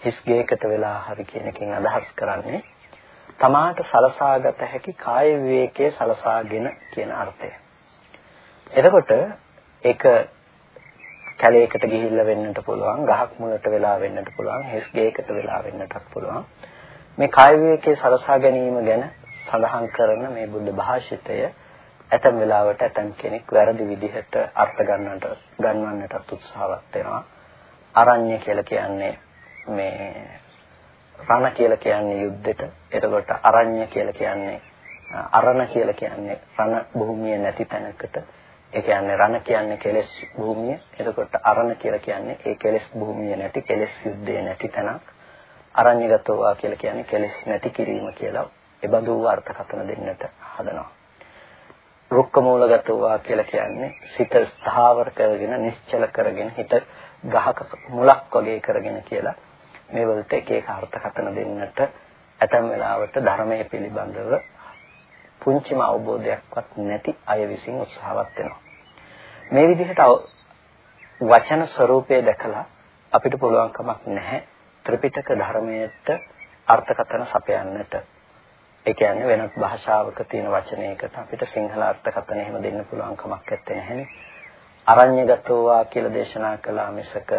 හිස් ගේකට වෙලා හරි කියන එකෙන් අදහස් කරන්නේ තමාට සලසාගත හැකි කාය විවේකයේ සලසාගෙන කියන අර්ථය. එතකොට ඒක කැලේකට ගිහිල්ලා වෙන්නට පුළුවන්, ගහක් මුලට වෙලා වෙන්නට පුළුවන්, හිස් ගේකට වෙලා වෙන්නටත් පුළුවන්. මේ කාය විවේකයේ සලසා ගැනීම ගැන සඳහන් කරන මේ බුද්ධ භාෂිතය ඇතම් වෙලාවට ඇතම් කෙනෙක් වැරදි විදිහට අර්ථ ගන්නට ගන්නන්නටත් උත්සාහවත් වෙනවා. අරඤ්‍ය කියලා කියන්නේ මේ රණ කියලා කියන්නේ යුද්ධෙට. එතකොට අරඤ්‍ය කියලා කියන්නේ අරණ කියලා කියන්නේ රණ භූමිය නැති තැනකට. ඒ කියන්නේ රණ කියන්නේ කෙලෙස් භූමිය. එතකොට අරණ කියලා කියන්නේ ඒ කෙලෙස් භූමිය නැති කෙලෙස් යුද්ධේ නැති තැනක්. අරඤ්‍යගතෝවා කියලා කියන්නේ කෙලෙස් නැති කිරීම කියලා. ඒ බඳු අර්ථකථන දෙන්නට හදනවා. රුක්ක මූලගතෝවා කියලා කියන්නේ සිත ස්ථාවර කරගෙන නිශ්චල කරගෙන හිත ගහක මුලක් වගේ කරගෙන කියලා මේ වලට එක එක අර්ථකථන දෙන්නට ඇතැම් වෙලාවට ධර්මයේ පිළිබඳව පුංචිම අවබෝධයක්වත් නැති අය විසින් උත්සාහවත් වෙනවා. මේ විදිහට වචන ස්වરૂපය දැකලා අපිට පුළුවන් කමක් නැහැ ත්‍රිපිටක ධර්මයට අර්ථකථන සපයන්නට. ඒ කියන්නේ වෙනත් භාෂාවක තියෙන වචනයකට අපිට සිංහල අර්ථකථන එහෙම දෙන්න පුළුවන් කමක් නැත්තේ අරඤ්‍යගතෝවා කියලා දේශනා කළා මිසක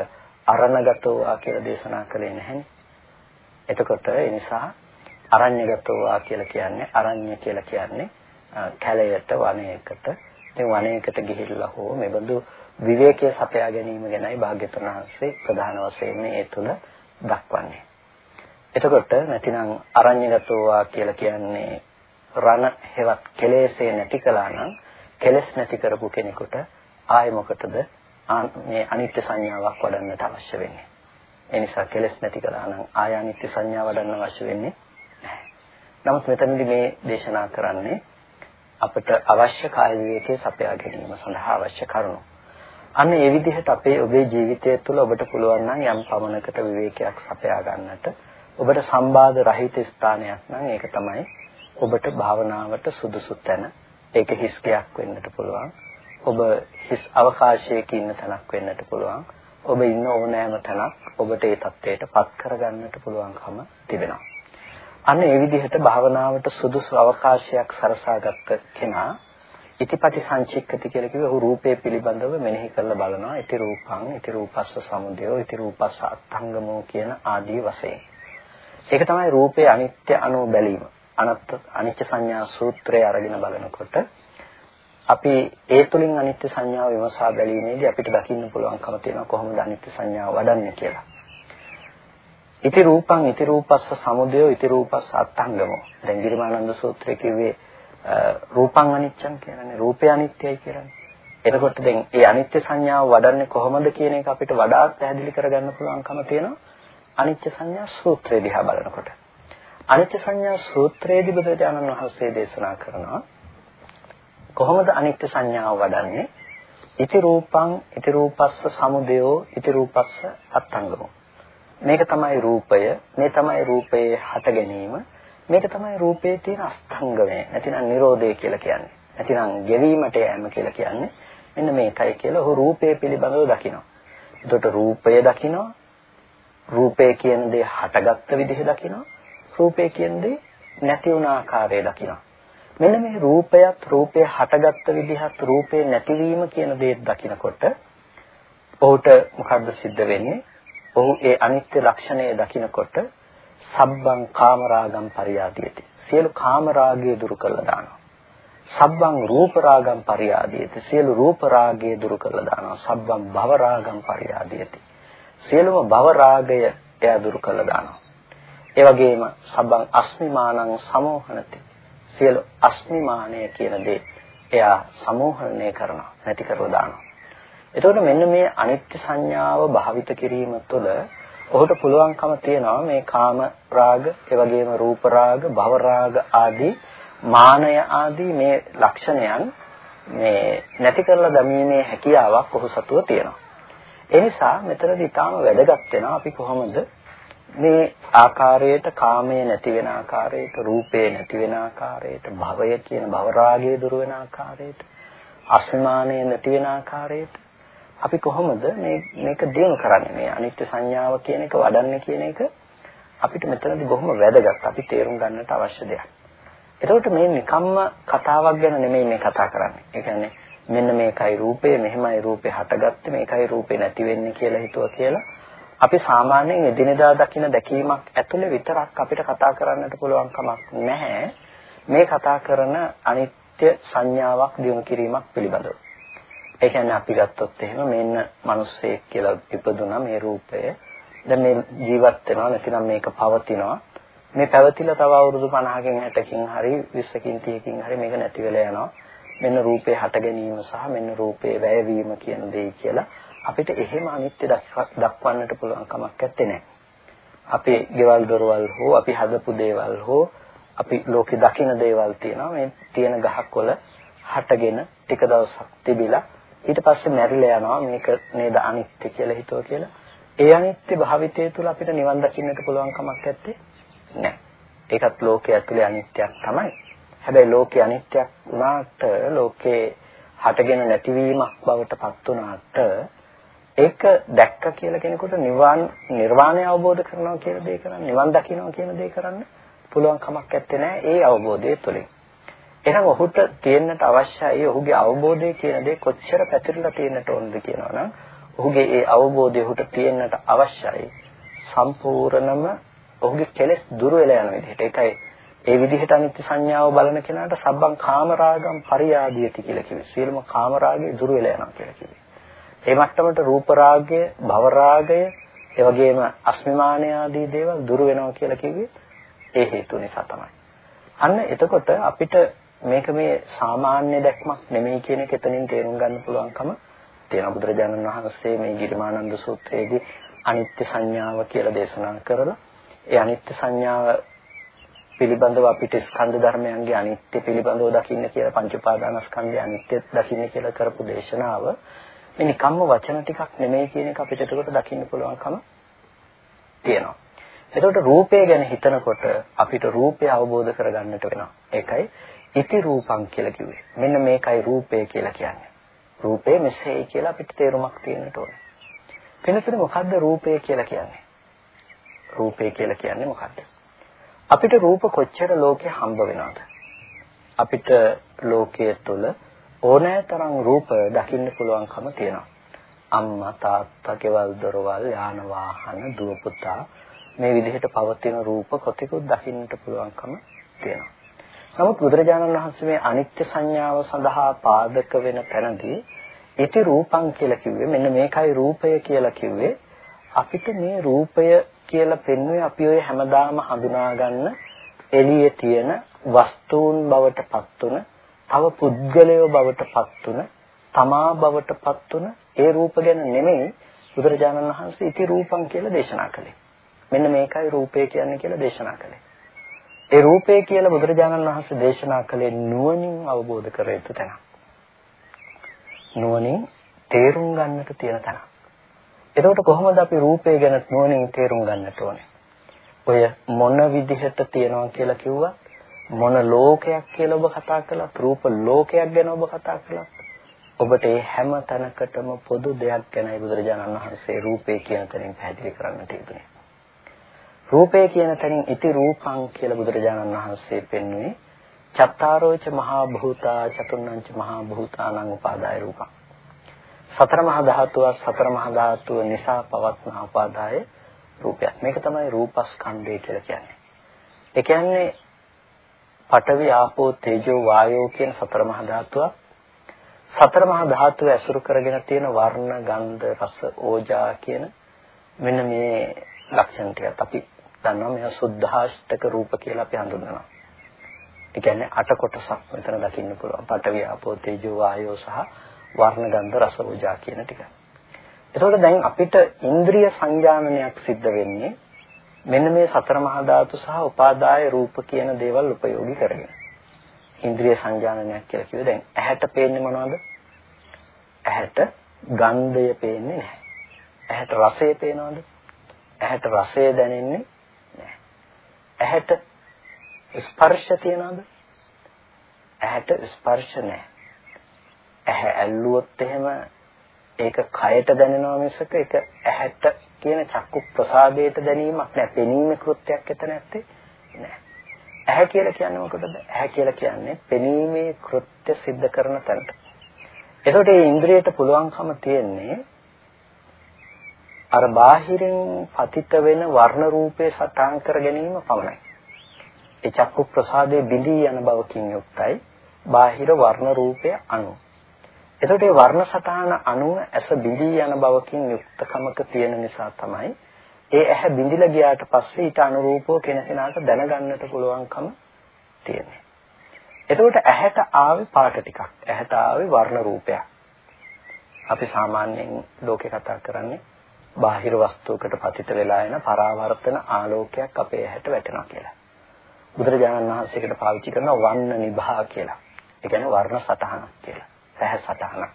අරණගතෝවා කියලා දේශනා කළේ නැහැනේ. එතකොට ඒ නිසා අරඤ්‍යගතෝවා කියලා කියන්නේ අරඤ්‍ය කියලා කියන්නේ කැලයට වනයේකට. ඉතින් වනයේකට ගිහිල්ලා හෝ මෙබඳු විවේකයේ සපයා ගැනීම ගැනයි භාග්‍යතුන් වහන්සේ ප්‍රධාන වශයෙන් ඒ තුල දක්වන්නේ. එතකොට නැතිනම් අරඤ්‍යගතෝවා කියලා කියන්නේ රණ හෙවත් කෙලෙසේ නැති කළා නම් කෙලස් නැති කරපු කෙනෙකුට ආයෙ මොකටද මේ අනිත්‍ය සංඥාවක් වඩන්නට අවශ්‍ය වෙන්නේ. ඒ නිසා කෙලස් නැති කළා නම් ආය අනිත්‍ය සංඥාව වඩන්න අවශ්‍ය වෙන්නේ නැහැ. නමුත් මෙතනදී මේ දේශනා කරන්නේ අපට අවශ්‍ය කාය විවේකයේ සපයා ගැනීම සඳහා අවශ්‍ය කරුණු. අන්න ඒ විදිහට අපේ ඔබේ ජීවිතය තුළ ඔබට පුළුවන් නම් යම් පමණකට විවේකයක් සපයා ගන්නට ඔබට සම්බාධ රහිත ස්ථානයක් නම් ඒක තමයි ඔබට භාවනාවට සුදුසු තැන. ඒක හිස්කයක් වෙන්නට පුළුවන්. ඔබ හිස් අවකාශයක ඉන්න තැනක් වෙන්නට පුළුවන්. ඔබ ඉන්න ඕනෑම තැනක් ඔබට ඒ தത്വයට පත් කරගන්නට පුළුවන්කම තිබෙනවා. අන්න ඒ විදිහට භාවනාවට සුදුසු අවකාශයක් සරසාගත්ත කෙනා ඉතිපටි සංචික්කති කියලා කිව්වේ ඔහු රූපේ පිළිබඳව මෙනෙහි කරලා බලනවා. ඉති රූපං, ඉති රූපස්ස සමුදයෝ, ඉති රූපස්ස අත්ංගමෝ කියන ආදී වශයෙන්. ඒක තමයි රූපේ අනිත්‍ය අනුව බැලීම. අනත්ත් අනිත්‍ය සංඥා සූත්‍රය අරගෙන බලනකොට අපි ඒ තුලින් අනිත්‍ය සංඥාව විමසා බැලීමේදී අපිට දකින්න පුළුවන්කම තියෙනවා කොහොමද අනිත්‍ය සංඥාව වඩන්නේ කියලා. ඉති රූපං ඉති රූපස්ස සමුදයෝ ඉති රූපස්ස අත්ංගමෝ. දැන් ගිරිමානන්ද සූත්‍රයේ කිව්වේ රූපං අනිච්චං කියලානේ රූපය අනිත්‍යයි කියලානේ. එතකොට දැන් මේ අනිත්‍ය සංඥාව වඩන්නේ කොහොමද කියන එක අපිට වඩාත් පැහැදිලි කරගන්න පුළුවන්කම තියෙනවා. අනිත්‍ය සංඥා සූත්‍රය දිහා බලනකොට. අනිත්‍ය සංඥා සූත්‍රයේදී බුදුරජාණන් වහන්සේ දේශනා කරනවා කොහොමද අනිත්‍ය සංඥාව වඩන්නේ? ඉති රූපං ඉති රූපස්ස සමුදයෝ ඉති රූපස්ස අත්ංගමෝ. මේක තමයි රූපය, මේ තමයි රූපයේ හට ගැනීම, මේක තමයි රූපයේ තියෙන අස්තංගමය. නැතිනම් Nirodhe කියලා කියන්නේ. නැතිනම් ගෙවීමට යෑම කියලා කියන්නේ. මෙන්න මේකයි කියලා ඔහු රූපය පිළිබඳව දකිනවා. එතකොට රූපය දකිනවා. රූපය කියන දේ හටගත්ත විදිහ දකිනවා. රූපය කියන දේ නැති වුණ ආකාරය දකිනවා. මෙන්න මේ රූපයත් රූපය හටගත්ත විදිහත් රූපේ නැතිවීම කියන දේ දකිනකොට ඔහුට මොකද්ද සිද්ධ වෙන්නේ? ඔහු ඒ අනිත්‍ය ලක්ෂණය දකිනකොට සබ්බං කාමරාගම් පරියාදීති. සියලු කාමරාගය දුරු කරලා දානවා. සබ්බං රූප රාගම් පරියාදීති. සියලු රූප රාගය දුරු කරලා දානවා. සබ්බං භව රාගම් පරියාදීති. සියලුම භව රාගය එයා දුරු කරලා දානවා. ඒ වගේම සබ්බං අස්මිමානං සමෝහනති. සියලු අස්මිමානය කියන දේ එයා සමෝහණය කරනවා. නැති කරලා දානවා. එතකොට මෙන්න මේ අනිත්‍ය සංඥාව භාවිත කිරීම තුළ ඔහුට පුළුවන්කම තියනවා මේ කාම රාග, ඒ වගේම රූප රාග, භව රාග ආදී මානය ආදී මේ ලක්ෂණයන් මේ නැති කරලා දැමීමේ හැකියාවක් ඔහු සතුව තියෙනවා. ඒ නිසා මෙතනදී ඊටාම වැදගත් වෙනවා අපි කොහොමද මේ ආකාරයට කාමයේ නැති වෙන ආකාරයට රූපේ නැති වෙන ආකාරයට භවය කියන භව රාගයේ දුර වෙන ආකාරයට අස්මිමානයේ නැති වෙන ආකාරයට අපි කොහොමද මේ මේක දිනු කරන්නේ මේ අනිත්‍ය සංඥාව කියන එක වඩන්නේ කියන එක අපිට මෙතනදී බොහොම වැදගත් අපි තේරුම් ගන්නට අවශ්‍ය දෙයක්. එතකොට මේ නිකම්ම කතාවක් ගැන නෙමෙයි මේ කතා කරන්නේ. ඒ කියන්නේ මෙන්න මේකයි රූපේ මෙහෙමයි රූපේ හටගත්තේ මේකයි රූපේ නැති වෙන්නේ කියලා හිතුවා කියලා අපි සාමාන්‍යයෙන් එදිනෙදා දකින දැකීමක් ඇතුලේ විතරක් අපිට කතා කරන්නට පුළුවන් කමක් නැහැ. මේ කතා කරන අනිත්‍ය සංඥාවක් දිනු කිරීමක් පිළිබඳව. ඒ කියන්නේ අපි ගත්තොත් එහෙම මෙන්න මිනිස්සෙක් කියලා ඉපදුනා මේ රූපය. දැන් මේ ජීවත් වෙනවා නැතිනම් මේක පවතිනවා. මේ පැවතිලා තව අවුරුදු 50කින් 60කින් හරි 20කින් 30කින් හරි මේක නැති වෙලා යනවා. මෙන්න රූපේ හට ගැනීම සහ මෙන්න රූපේ වැයවීම කියන දේ කියලා අපිට එහෙම අනිත්‍ය දක්වන්නට පුළුවන් කමක් නැත්තේ. අපේ ගෙවල් දොරවල් හෝ අපි හදපු දේවල් හෝ අපි ලෝකේ දකින දේවල් තියෙනවා මේ තියෙන ගහක් වල හටගෙන ටික දවසක් තිබිලා ඊට පස්සේ මැරිලා යනවා මේක නේද අනිත්‍ය කියලා හිතුවා කියලා. ඒ අනිත්‍ය භාවිතය තුළ අපිට නිවන් දකින්නට පුළුවන් කමක් නැත්තේ නෑ. ඒකත් ලෝකයේ ඇතුලේ අනිත්‍යයක් තමයි. හැබැයි ලෝකේ අනිත්‍යයක් වුණාට ලෝකේ හටගෙන නැතිවීමක් බවට පත් වුණාට ඒක දැක්ක කියලා කෙනෙකුට නිවන් නිර්වාණය අවබෝධ කරනවා කියන දේ කරන්න නිවන් දකින්නවා කියන දේ කරන්න පුළුවන් කමක් නැත්තේ ඒ අවබෝධය තුළින්. එහෙනම් ඔහුට තියෙන්නට අවශ්‍යයි ඔහුගේ අවබෝධය කියන දේ කොච්චර පැතිරලා තියෙන්නට ඕනද කියනවනම් ඔහුගේ ඒ අවබෝධය ඔහුට තියෙන්නට අවශ්‍යයි සම්පූර්ණම ඔහුගේ කෙලෙස් දුර වෙලා යන විදිහට. ඒකයි ඒ විදිහට අනිත්‍ය සංඥාව බලන කෙනාට සබ්බං කාමරාගම් පරියාදියති කියලා කිව්වේ. සියලුම කාමරාගය දුර වෙලා යනවා කියලා කිව්වේ. ඒ මට්ටමට රූප රාගය, භව රාගය, ඒ වගේම අස්මිමානය ආදී දේවල් දුර වෙනවා කියලා කිව්වේ ඒ හේතු නිසා තමයි. අන්න එතකොට අපිට මේක මේ සාමාන්‍ය දැක්මක් නෙමෙයි කියන එක එතනින් තේරුම් ගන්න පුළුවන්කම තියෙනවා බුදුරජාණන් වහන්සේ මේ ගිරිමානන්ද සූත්‍රයේදී අනිත්‍ය සංඥාව කියලා දේශනා කරලා ඒ අනිත්‍ය සංඥාව පිළිබඳව අපිට ස්කන්ධ ධර්මයන්ගේ අනිත්‍ය පිළිබඳව දකින්න කියලා පංච උපාදානස්කන්ධය අනිත්‍ය දකින්න කියලා කරපු දේශනාව මේ නිකම්ම වචන ටිකක් නෙමෙයි කියන එක අපිට එතකොට දකින්න පුළුවන්කම තියෙනවා. එතකොට රූපය ගැන හිතනකොට අපිට රූපය අවබෝධ කරගන්නට වෙනවා. ඒකයි ඉති රූපං කියලා කිව්වේ. මෙන්න මේකයි රූපය කියලා කියන්නේ. රූපේ මෙසේයි කියලා අපිට තේරුමක් තියෙන්නට ඕනේ. කෙනෙකුට මොකද්ද රූපය කියලා කියන්නේ? රූපය කියලා කියන්නේ මොකද්ද? අපිට රූප කොච්චර ලෝකේ හම්බ වෙනවද? අපිට ලෝකයේ තුල ඕනෑ තරම් රූප දකින්න පුළුවන්කම තියෙනවා. අම්මා තාත්තා කෙවල් දොරවල් යාන වාහන දුව පුතා මේ විදිහට පවතින රූප කොතිකුත් දකින්නට පුළුවන්කම තියෙනවා. නමුත් බුදුරජාණන් වහන්සේ මේ අනිත්‍ය සංඥාව සඳහා පාදක වෙන තැනදී ඉති රූපං කියලා කිව්වේ මෙන්න මේකයි රූපය කියලා කිව්වේ අපිට මේ රූපය කියලා පෙන්වුවේ අපි ඔය හැමදාම හඳුනා ගන්න එළියේ තියෙන වස්තුන් බවට පත්තුන තව පුද්ගලයෝ බවට පත්තුන තමා බවට පත්තුන ඒ රූප ගැන නෙමෙයි බුදුරජාණන් වහන්සේ ඉති රූපං කියලා දේශනා කළේ මෙන්න මේකයි රූපය කියන්නේ කියලා දේශනා කළේ. ඒ රූපය කියලා බුදුරජාණන් වහන්සේ දේශනා කළේ නුවණින් අවබෝධ කර යුතු තැන. නුවණින් තේරුම් ගන්නට තියෙන තැන. එතකොට කොහොමද අපි රූපය ගැන නුවණින් තේරුම් ගන්නට ඕනේ? ඔය මොන විදිහට තියනවා කියලා කිව්වා මොන ලෝකයක් කියලා ඔබ කතා කළත් රූප ලෝකයක් ගැන ඔබ කතා කළත් ඔබට මේ හැම තැනකටම පොදු දෙයක් ගැනයි බුදුරජාණන් වහන්සේ රූපේ කියන තැනින් පැහැදිලි කරන්නට යෙදුනේ. රූපේ කියන තැනින් ඉති රූපං කියලා බුදුරජාණන් වහන්සේ පෙන්වුවේ චත්තාරෝච මහා භූතා චතුර්ණංච මහා භූතානං උපාදාය රූපං. සතර මහා ධාතුව සතර මහා ධාතුව නිසා පවත්නා උපාදාය රූපයක්. මේක තමයි රූපස්කන්ධය කියලා කියන්නේ. ඒ කියන්නේ පඨවි ආපෝ තේජෝ වායෝ කියන සතර මහා ධාතුවක් සතර මහා ධාතුව ඇසුරු කරගෙන තියෙන වර්ණ ගන්ධ රස ඕජා කියන මෙන්න මේ ලක්ෂණ ටිකත් අපි දන්නවා මේවා සුද්ධාෂ්ටක රූප කියලා අපි හඳුන්වනවා. ඒ කියන්නේ අට කොටසක් මෙතන දකින්න පුළුවන්. පඨවි ආපෝ තේජෝ වායෝ සහ වර්ණ ගන්ධ රස ඕජා කියන ටික. එතකොට දැන් අපිට ඉන්ද්‍රිය සංජානනයක් සිද්ධ වෙන්නේ මෙන්න මේ සතර මහා ධාතු සහ උපාදාය රූප කියන දේවල් උපයෝගී කරගෙන. ඉන්ද්‍රිය සංජානනයක් කියලා කිව්වේ දැන් ඇහැට පේන්නේ මොනවද? ඇහැට ගන්ධය පේන්නේ නැහැ. ඇහැට රසය පේනවද? ඇහැට රසය දැනෙන්නේ නැහැ. ඇහැට ස්පර්ශ තියනවද? ඇහැට ස්පර්ශ නැහැ. ඇහැ ඇල්ලුවොත් එහෙම ඒක කයට දැනෙනවා මිසක ඒක ඇහැට කියන චක්කු ප්‍රසාදයට දැනීමක් නෑ. පෙනීමේ කෘත්‍යයක් එතන නැත්තේ නෑ. ඇහැ කියලා කියන්නේ මොකටද? ඇහැ කියලා කියන්නේ පෙනීමේ කෘත්‍ය સિદ્ધ කරන තැනට. එතකොට මේ ඉන්ද්‍රියට පුළුවන්කම තියෙන්නේ අර බාහිරින් පතිත වෙන වර්ණ රූපේ සටහන් කර ගැනීම පමණයි. ඒ චක්කු ප්‍රසාදයේ බිඳී යන බවකින් යුක්තයි බාහිර වර්ණ රූපය අනුව. එතකොට මේ වර්ණ සටහන අනුව ඇස බිඳී යන බවකින් යුක්තකමක තියෙන නිසා තමයි ඒ ඇහැ බිඳිලා ගියාට පස්සේ ඊට අනුරූපව කෙනකෙනාට දැනගන්නට පුළුවන්කම තියෙන්නේ. එතකොට ඇහැට ආවේ පාට ටිකක්. ඇහැට ආවේ වර්ණ රූපයක්. අපි සාමාන්‍යයෙන් ලෝකේ කතා කරන්නේ බාහිර වස්තුවකට පතිත වෙලා එන පරාවර්තන ආලෝකයක් අපේ ඇහැට වැටෙනවා කියලා. බුදුරජාණන් වහන්සේකට පාවිච්චි කරන වර්ණ නිභා කියලා. ඒ කියන්නේ වර්ණ සටහනක් කියලා. පැහැ සටහනක්.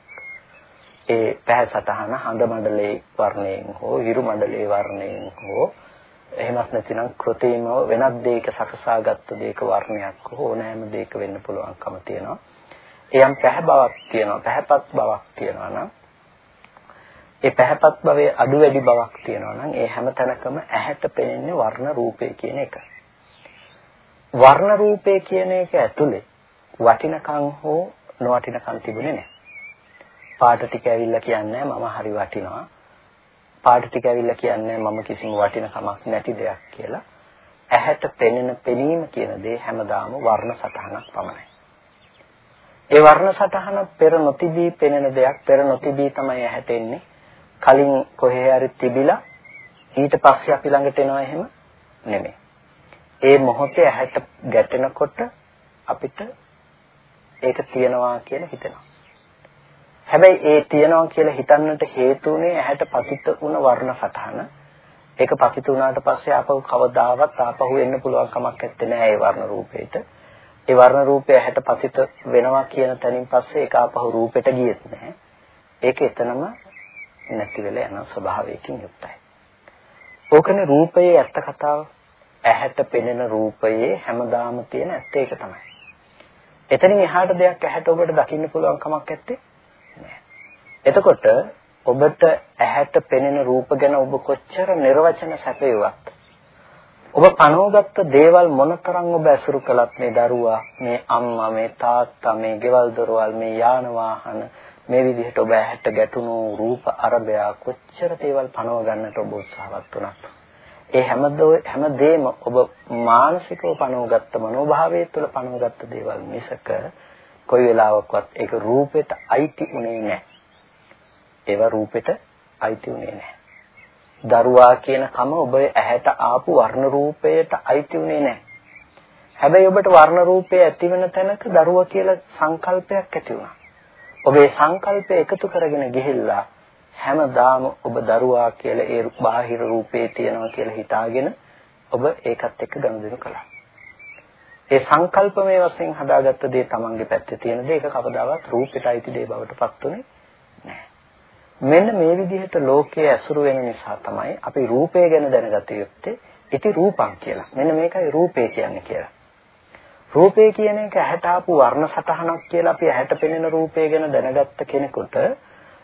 ඒ පැහැ සටහන හඳ මඩලේ වර්ණයෙන් හෝ හිරු මඩලේ වර්ණයෙන් හෝ එහෙමත් නැතිනම් කෘතිමව වෙනත් දෙයක සකසාගත්තු දෙයක වර්ණයක් හෝ ඕනෑම දෙයක වෙන්න පුළුවන්කම තියෙනවා. එයම් පැහැ බවක් තියෙනවා. පැහැපත් බවක් තියෙනවා නම් ඒ පැහැපත් භවයේ අඩු වැඩි බවක් තියෙනවා නම් ඒ හැම තැනකම ඇහැට පෙනෙන්නේ වර්ණ රූපේ කියන එක. වර්ණ රූපේ කියන එක ඇතුලේ වටිනකම් හෝ නොවටිනකම් තිබුණේ නැහැ. පාට ටික ඇවිල්ලා කියන්නේ මම හරි වටිනවා. පාට ටික ඇවිල්ලා කියන්නේ මම කිසිම වටිනකමක් නැති දෙයක් කියලා. ඇහැට පෙනෙන පෙනීම කියන දේ හැමදාම වර්ණ සටහනක් පමණයි. ඒ වර්ණ සටහන පෙර නොතිබී පෙනෙන දෙයක් පෙර නොතිබී තමයි ඇහැට එන්නේ. කලින් කොහේ හරි තිබිලා ඊට පස්සේ අපි ළඟට එනවා එහෙම නෙමෙයි. ඒ මොහොතේ ඇහැට ගැටෙනකොට අපිට ඒක තියනවා කියලා හිතෙනවා. හැබැයි ඒ තියනවා කියලා හිතන්නට හේතුුනේ ඇහැට පතිත වුණ වර්ණ සටහන. ඒක පතිත වුණාට පස්සේ ආපහු කවදාවත් ආපහු එන්න පුළුවන් කමක් නැත්තේ නෑ ඒ වර්ණ රූපේට. ඒ වර්ණ රූපය ඇහැට පතිත වෙනවා කියන තැනින් පස්සේ ඒක ආපහු රූපෙට ගියෙත් නෑ. ඒක එතනම නැති වෙලා යන ස්වභාවයකින් යුක්තයි. ඕකනේ රූපයේ ඇත්ත කතාව. ඇහැට පෙනෙන රූපයේ හැමදාම තියෙන ඇත්ත ඒක තමයි. එතනින් එහාට දෙයක් ඇහැට ඔබට දකින්න පුළුවන් කමක් නැත්තේ නෑ. එතකොට ඔබට ඇහැට පෙනෙන රූප ගැන ඔබ කොච්චර නිර්වචන සැපයුවත් ඔබ පනවගත්ත දේවල් මොනතරම් ඔබ ඇසුරු කළත් මේ දරුවා මේ අම්මා මේ තාත්තා මේ ගෙවල් දොරවල් මේ යාන වාහන මේ විදිහට ඔබ ඇහැට ගැටුණු රූප අරබයා කොච්චර දේවල් පනව ගන්නට ඔබ උත්සාහවත් වුණත් ඒ හැම හැමදේම ඔබ මානසිකව පනවගත්ත මනෝභාවය තුළ පනවගත්ත දේවල් මිසක කොයි වෙලාවකවත් ඒක රූපෙට අයිති උනේ නැහැ. ඒවා රූපෙට අයිති උනේ නැහැ. දරුවා කියන කම ඔබ ඇහැට ආපු වර්ණ රූපයට අයිති උනේ නැහැ. හැබැයි ඔබට වර්ණ රූපය ඇති වෙන තැනක දරුවා කියලා සංකල්පයක් ඇති වුණා. ඔබේ සංකල්පය එකතු කරගෙන ගිහිල්ලා හැමදාම ඔබ දරුවා කියලා ඒ බාහිර රූපේ තියනවා කියලා හිතාගෙන ඔබ ඒකත් එක්ක ගනුදෙනු කළා. ඒ සංකල්පමය වශයෙන් හදාගත්ත දේ තමන්ගේ පැත්තේ තියෙන දේ ඒක කවදාවත් රූපෙට අයිති දේ බවට පත් උනේ නැහැ. මෙන්න මේ විදිහට ලෝකයේ ඇසුරු වෙන නිසා තමයි අපි රූපය ගැන දැනගත යුත්තේ ඉති රූපං කියලා. මෙන්න මේකයි රූපය කියන්නේ කියලා. රූපය කියන එක ඇහැට ආපු වර්ණ සටහනක් කියලා අපි ඇහැට පෙනෙන රූපය ගැන දැනගත්ත කෙනෙකුට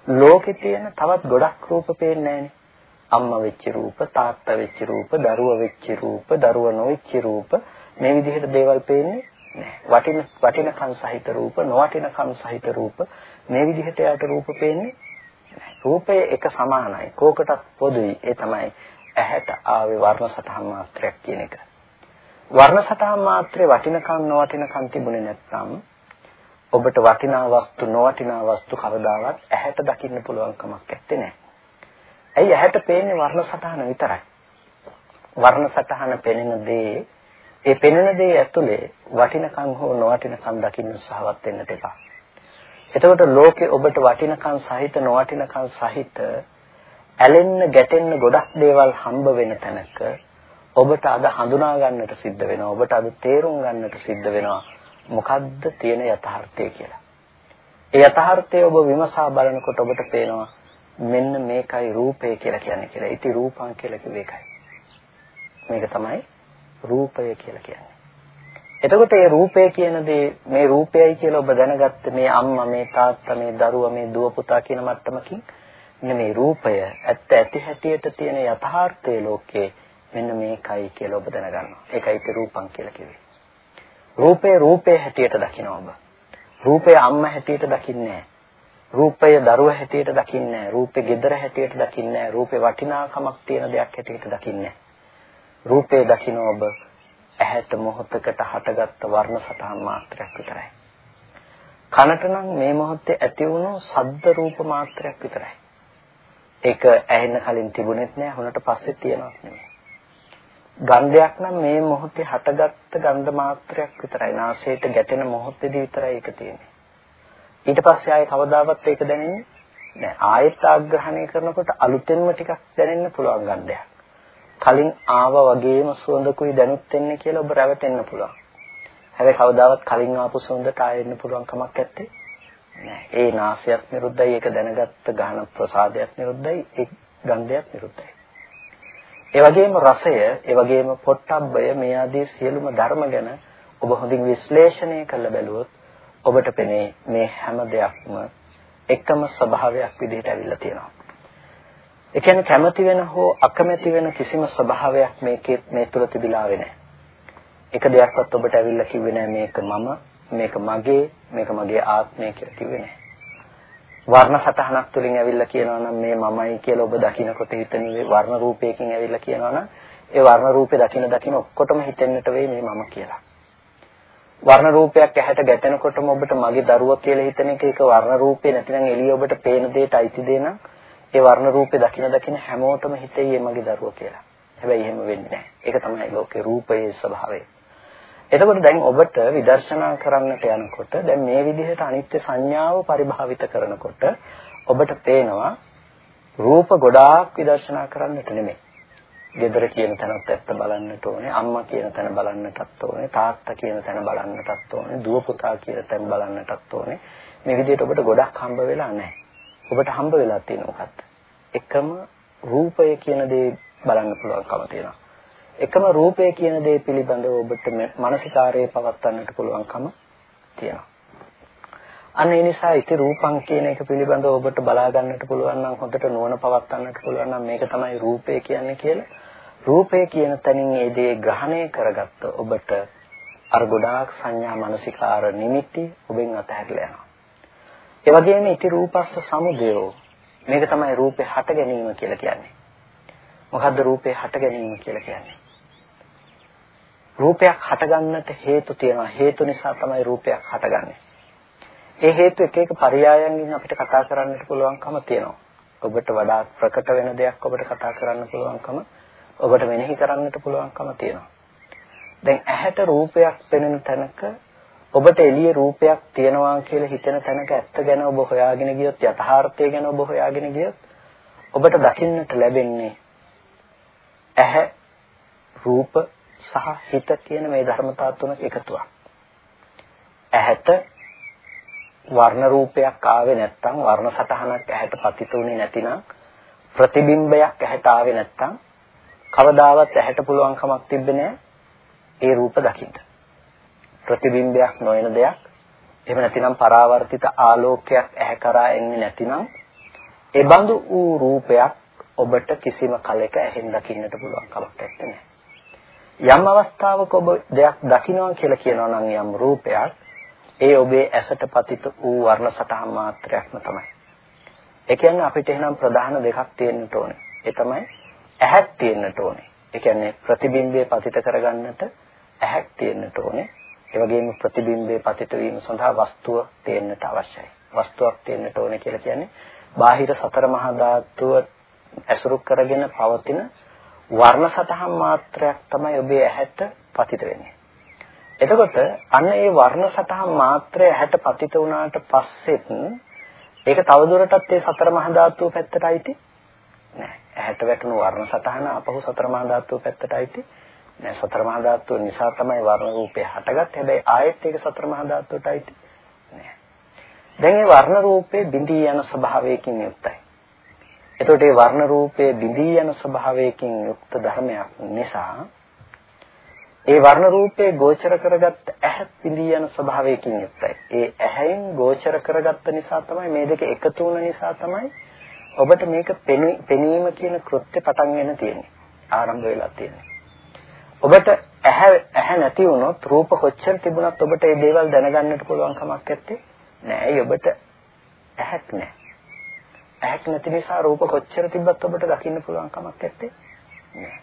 ලෝකේ තියෙන තවත් ගොඩක් රූප පේන්නේ අම්මා වෙච්ච රූප, තාත්තා වෙච්ච රූප, දරුවා වෙච්ච රූප, දරුවා නොවෙච්ච රූප මේ විදිහට දේවල් පේන්නේ නැහැ. වටින වටිනකම් සහිත රූප, නොවටිනකම් සහිත රූප මේ විදිහට යට රූප පේන්නේ රූපය එක සමානයි. කෝකටත් පොදුයි. ඒ තමයි ඇහැට ආවේ වර්ණ සටහන් මාත්‍රයක් කියන එක. වර්ණ සටහන් මාත්‍රේ වටිනකම් නොවටිනකම් තිබුණේ නැත්නම් ඔබට වටිනා වස්තු නොවටිනා වස්තු කවදාවත් ඇහැට දකින්න පුළුවන් කමක් නැත්තේ. ඇයි ඇහැට පේන්නේ වර්ණ සටහන විතරයි. වර්ණ සටහන පෙනෙන දේ ඒ පෙනෙන දේ ඇතුලේ වටිනකම් හෝ නොවටිනකම් දකින්න උත්සාහවත් වෙන්න එපා. එතකොට ලෝකේ ඔබට වටිනකම් සහිත නොවටිනකම් සහිත ඇලෙන්න ගැටෙන්න ගොඩක් දේවල් හම්බ වෙන තැනක ඔබට අද හඳුනා ගන්නට සිද්ධ වෙනවා. ඔබට අද තේරුම් ගන්නට සිද්ධ වෙනවා. මොකද්ද තියෙන යථාර්ථය කියලා. ඒ යථාර්ථය ඔබ විමසා බලනකොට ඔබට පේනවා මෙන්න මේකයි රූපය කියලා කියන්නේ කියලා. ඉති රූපං කියලා කිව්ව එකයි. මේක තමයි රූපය කියලා කියන්නේ. එතකොට මේ රූපය කියන දේ මේ රූපයයි කියලා ඔබ දැනගත්ත මේ අම්මා මේ තාත්තා මේ දරුවා මේ දුව පුතා කියන මට්ටමකින් මෙන්න මේ රූපය ඇත්ත ඇති හැටියට තියෙන යථාර්ථයේ ලෝකේ මෙන්න මේකයි කියලා ඔබ දැනගන්නවා. ඒකයි රූපං කියලා කිව්වේ. රූපේ රූපේ හැටියට දකිනවා ඔබ. රූපය අම්මා හැටියට දකින්නේ රූපය දරුවා හැටියට දකින්නේ රූපේ gedara හැටියට දකින්නේ රූපේ වටිනාකමක් තියෙන දෙයක් හැටියට දකින්නේ රූපේ දකින්න ඔබ ඇහැට මොහොතකට හටගත්ත වර්ණ සටහන් මාත්‍රයක් විතරයි. කනට නම් මේ මොහොතේ ඇති වුණු ශබ්ද රූප මාත්‍රයක් විතරයි. ඒක ඇහෙන්න කලින් තිබුණෙත් නෑ, හුනට පස්සේ තියෙනවත් නෙමෙයි. ගන්ධයක් නම් මේ මොහොතේ හටගත්ත ගන්ධ මාත්‍රයක් විතරයි. නාසයට ගැටෙන මොහොතේදී විතරයි ඒක තියෙන්නේ. ඊට පස්සේ ආයේ කවදාවත් ඒක දැනෙන්නේ නෑ. ආයෙත් ආග්‍රහණය කරනකොට අලුතෙන්ම ටිකක් දැනෙන්න පුළුවන් ගන්ධයක්. කලින් ආව වගේම සුවඳකුයි දැනුත් වෙන්නේ කියලා ඔබ රැවටෙන්න පුළුවන්. හැබැයි කවදාවත් කලින් ආපු සුවඳට ආයෙන්න පුළුවන් කමක් නැත්තේ. නෑ. ඒ නාසයක් නිරුද්ධයි, ඒක දැනගත්ත ගහන ප්‍රසාදයක් නිරුද්ධයි, ඒ ගන්ධයක් නිරුද්ධයි. ඒ වගේම රසය, ඒ වගේම පොට්ටබ්බය මේ ආදී සියලුම ධර්ම ගැන ඔබ හොඳින් විශ්ලේෂණය කරලා බැලුවොත් ඔබට පෙනේ මේ හැම දෙයක්ම එකම ස්වභාවයක් විදිහට ඇවිල්ලා තියෙනවා. ඒ කියන්නේ කැමති වෙන හෝ අකමැති වෙන කිසිම ස්වභාවයක් මේකේ මේ තුල තිබිලා නැහැ. එක දෙයක්වත් ඔබට ඇවිල්ලා කිව්වේ නැහැ මේක මම, මේක මගේ, මේක මගේ ආත්මය කියලා කිව්වේ නැහැ. වර්ණ සතහනක් තුලින් ඇවිල්ලා කියනවා නම් මේ මමයි කියලා ඔබ දකිනකොට හිතන වර්ණ රූපයකින් ඇවිල්ලා කියනවා නම් ඒ වර්ණ රූපේ දකින දකින ඔක්කොටම හිතෙන්නට වෙයි මේ මම කියලා. වර්ණ රූපයක් ඇහැට ගැටෙනකොටම ඔබට මගේ දරුවා කියලා හිතන එක ඒක වර්ණ රූපේ නැතිනම් එළිය ඔබට පේන දෙයට අයිති දෙන ඒ වර්ණ රූපේ දකින දකින හැමෝටම හිතෙයි මගේ දරුවා කියලා. හැබැයි එහෙම වෙන්නේ නැහැ. ඒක තමයි ලෝකේ රූපයේ ස්වභාවය. එතකොට දැන් ඔබට විදර්ශනා කරන්නට යනකොට දැන් මේ විදිහට අනිත්‍ය සංඥාව පරිභාවිත කරනකොට ඔබට පේනවා රූප ගොඩාක් විදර්ශනා කරන්නට නෙමෙයි. ගෙදර කියන තැනත් ඇත්ත බලන්නට ඕනේ, අම්මා කියන තැන බලන්නටත් ඕනේ, තාත්තා කියන තැන බලන්නටත් ඕනේ, දුව පුතා කියන තැන බලන්නටත් ඕනේ. මේ විදිහට ඔබට ගොඩක් හම්බ වෙලා නැහැ. ඔබට හම්බ වෙලා තියෙන මොකක්ද? එකම රූපය කියන දේ බලන්න පුළුවන්කම තියෙනවා. එකම රූපය කියන දේ පිළිබඳව ඔබට මානසිකාරයේ පවත්වන්නට පුළුවන්කම තියෙනවා. අන්න ඒ නිසා ඉති රූපං කියන එක පිළිබඳව ඔබට බලා ගන්නට පුළුවන් නම් හොඳට නුවණ පවත්වන්නට පුළුවන් නම් මේක තමයි රූපය කියන්නේ කියලා. රූපය කියන තැනින් ඒ දේ ග්‍රහණය කරගත්ත ඔබට අර ගොඩාක් සංඥා මානසිකාර නිමිති ඔබෙන් අතහැරලා යනවා. ඒ වගේම ඉති රූපස්ස සමුදයෝ මේක තමයි රූපේ හට ගැනීම කියලා කියන්නේ. මොකද්ද රූපේ හට ගැනීම කියලා කියන්නේ? රූපයක් හටගන්නට හේතු තියෙනවා. හේතු නිසා තමයි රූපයක් හටගන්නේ. ඒ හේතු එක එක පරයයන්ගෙන් අපිට කතා කරන්නට පුළුවන්කම තියෙනවා. ඔබට වඩා ප්‍රකට වෙන දෙයක් ඔබට කතා කරන්න පුළුවන්කම ඔබට මෙනෙහි කරන්නට පුළුවන්කම තියෙනවා. දැන් ඇහැට රූපයක් පෙනෙන තැනක ඔබට එළිය රූපයක් තියනවා කියලා හිතෙන තැනක ඇත්ත ගැන ඔබ හොයාගෙන ගියොත් යථාර්ථය ගැන ඔබ හොයාගෙන ගියොත් ඔබට දකින්නට ලැබෙන්නේ ඇහැ රූප සහ හිත කියන මේ ධර්මතා තුනක එකතුවක්. ඇහැට වර්ණ රූපයක් ආවේ නැත්නම් වර්ණ සටහනක් ඇහැට පතිත උනේ නැතිනම් ප්‍රතිබිම්බයක් ඇහැට ආවේ නැත්නම් කවදාවත් ඇහැට පුළුවන් කමක් තිබෙන්නේ ඒ රූප දකින්න. ප්‍රතිබිම්බයක් නොවන දෙයක් එහෙම නැතිනම් පරාවර්තිත ආලෝකයක් ඇහැ කරා එන්නේ නැතිනම් ඒ බඳු වූ රූපයක් ඔබට කිසිම කලෙක ඇහෙන් දකින්නට පුළුවන් කමක් නැත්තේ. යම් අවස්ථාවක ඔබ දෙයක් දකිනවා කියලා කියනවා නම් යම් රූපයක් ඒ ඔබේ ඇසට පතිත වූ වර්ණ සටහන් මාත්‍රයක්ම තමයි. ඒ කියන්නේ අපිට එහෙනම් ප්‍රධාන දෙකක් තියෙන්නට ඕනේ. ඒ තමයි ඇහක් තියෙන්නට ඕනේ. ඒ කියන්නේ ප්‍රතිබිම්බය පතිත කරගන්නට ඇහක් තියෙන්නට ඕනේ. ඒ වගේම ප්‍රතිබිම්බයේ පතිත වීම සඳහා වස්තුව තියෙන්නට අවශ්‍යයි. වස්තුවක් තියෙන්නට ඕනේ කියලා කියන්නේ බාහිර සතර මහා ධාතුව ඇසුරු කරගෙන පවතින වර්ණ සතහන් මාත්‍රයක් තමයි ඔබේ ඇහැට පතිත වෙන්නේ. එතකොට අන්න ඒ වර්ණ සතහන් මාත්‍රය ඇහැට පතිත වුණාට පස්සෙත් ඒක තවදුරටත් ඒ සතර මහා ධාතුව පැත්තට අයිති නෑ. ඇහැට වැටුණු වර්ණ සතහන අපහු සතර මහා ධාතුව පැත්තට අයිති නෑ. සතර මහා ධාතුව නිසා තමයි වර්ණ රූපේ හටගත්. හැබැයි ආයෙත් ඒක සතර මහා ධාතුවට අයිති නෑ. දැන් මේ වර්ණ රූපේ බිඳී යන ස්වභාවයකින් යුක්තයි. එතකොට මේ වර්ණ රූපයේ බිඳී යන ස්වභාවයකින් යුක්ත ධර්මයක් නිසා ඒ වර්ණ රූපේ ගෝචර කරගත්ත ඇහැ බිඳී යන ස්වභාවයකින් යුක්තයි. ඒ ඇහැෙන් ගෝචර කරගත්ත නිසා තමයි මේ දෙක එකතු වුණ නිසා තමයි ඔබට මේක පෙනීම කියන කෘත්‍ය පටන් ගෙන තියෙන්නේ. ආරම්භ වෙලා තියෙන්නේ. ඔබට ඇහැ ඇහැ නැති වුණොත් රූප කොච්චර තිබුණත් ඔබට මේ දේවල් දැනගන්නට පුළුවන් කමක් නැත්තේ. නෑ. ඔබට ඇහක් නෑ. ඇහක් නැති නිසා රූප කොච්චර තිබ්බත් ඔබට දකින්න පුළුවන් කමක් නැත්තේ නෑ.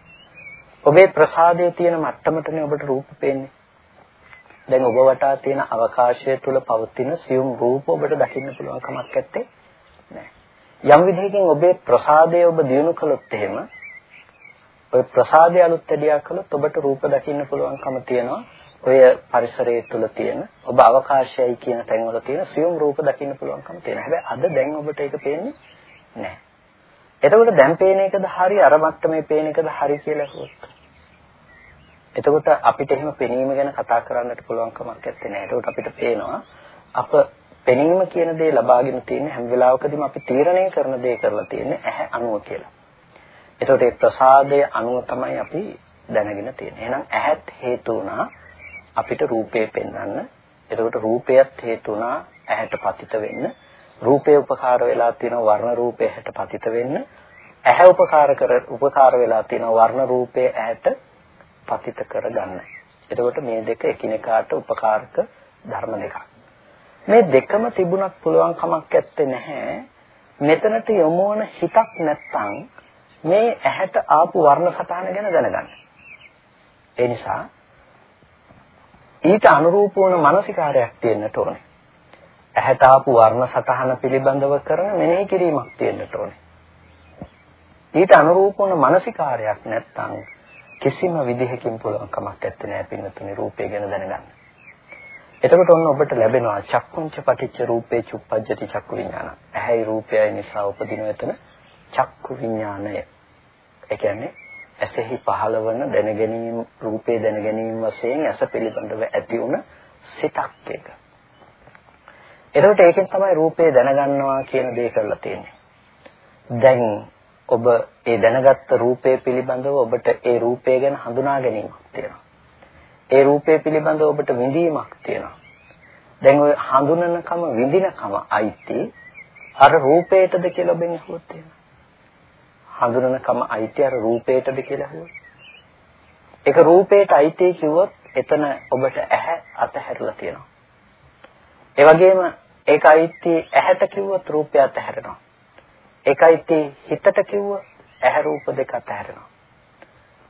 ඔබේ ප්‍රසාදයේ තියෙන මට්ටමටනේ ඔබට රූප පේන්නේ. දැන් ඔබ වටා තියෙන අවකාශය තුල පවතින සියුම් රූප ඔබට දකින්න පුළුවන් කමක් නැත්තේ නෑ. යම් විදිහකින් ඔබේ ප්‍රසාදය ඔබ දියුණු කළොත් එහෙම ඔය ප්‍රසාදය අලුත් වැඩියා කළොත් ඔබට රූප දකින්න පුළුවන්කම තියෙනවා. ඔය පරිසරයේ තුල තියෙන ඔබ අවකාශයයි කියන තැන්වල තියෙන සියුම් රූප දකින්න පුළුවන්කම තියෙනවා. හැබැයි අද දැන් ඔබට ඒක පේන්නේ නැහැ. එතකොට දැන් පේන එකද හරි අර මට්ටමේ පේන එකද හරි කියලා අහුවොත්. එතකොට අපිට එහෙම පෙනීම ගැන කතා කරන්නට පුළුවන් කමක් නැත්තේ නෑ. එතකොට අපිට පේනවා අප පෙනීම කියන දේ ලබාගෙන තියෙන හැම වෙලාවකදීම අපි තීරණය කරන දේ කරලා තියෙන්නේ ඇහැ අණුව කියලා. එතකොට ඒ ප්‍රසාදයේ අණුව තමයි අපි දැනගෙන තියෙන්නේ. එහෙනම් ඇහත් හේතු වුණා අපිට රූපේ පෙන්වන්න. එතකොට රූපයත් හේතු වුණා ඇහැට පතිත වෙන්න. රූපේ උපකාර වෙලා තියෙන වර්ණ රූපේ ඇහැට පතිත වෙන්න. ඇහැ උපකාර කර උපකාර වෙලා තියෙන වර්ණ රූපේ ඇහැට පතිත කරගන්න. එතකොට මේ දෙක එකිනෙකාට උපකාරක ධර්ම දෙකක්. මේ දෙකම තිබුණත් පුළුවන් කමක් නැත්තේ නැහැ. මෙතනට යොමු වන හිතක් නැත්තම් මේ ඇහැට ආපු වර්ණ සටහන ගැන දැනගන්න. ඒ නිසා ඊට අනුරූප වන මානසිකාරයක් තියෙන්නට ඕනේ. ඇහැට ආපු වර්ණ සටහන පිළිබඳව කරන මෙනෙහි කිරීමක් තියෙන්නට ඕනේ. ඊට අනුරූප වන මානසිකාරයක් නැත්නම් කිසිම විදිහකින් පුළුවන් කමක් නැත්තේ නෑ පින්නතුනි රූපය ගැන දැනගන්න. එතකොට ඔන්න ඔබට ලැබෙනවා චක්කුංච පටිච්ච රූපේ චුප්පජ්ජති චක්කු විඥාන. ඇහැයි රූපයයි නිසා උපදින එතන චක්කු විඥානය. ඒ කියන්නේ ඇසෙහි පහළවන දැනගැනීම රූපේ දැනගැනීම වශයෙන් ඇස පිළිබඳව ඇති වුණ සිතක් එක. එතකොට ඒකෙන් තමයි රූපේ දැනගන්නවා කියන දේ කරලා තියෙන්නේ. දැන් ඔබ ඒ දැනගත්ත රූපේ පිළිබඳව ඔබට ඒ රූපය ගැන හඳුනා ගැනීමක් තියෙනවා. ඒ රූපේ පිළිබඳව ඔබට විඳීමක් තියෙනවා. දැන් ඔය හඳුනනකම විඳිනකම අයිති අර රූපේටද කියලා ඔබෙන් අහුවොත් එහෙම. හඳුනනකම අයිති අර රූපේටද කියලා අහුවොත්. ඒක රූපේට අයිති කිව්වොත් එතන ඔබට ඇහැ අතහැරලා තියෙනවා. ඒ වගේම ඒක අයිති ඇහැට කිව්වොත් රූපය අතහැරෙනවා. ඒක අයිති හිතට කිව්වොත් ඇහැ රූප දෙක අතහැරෙනවා.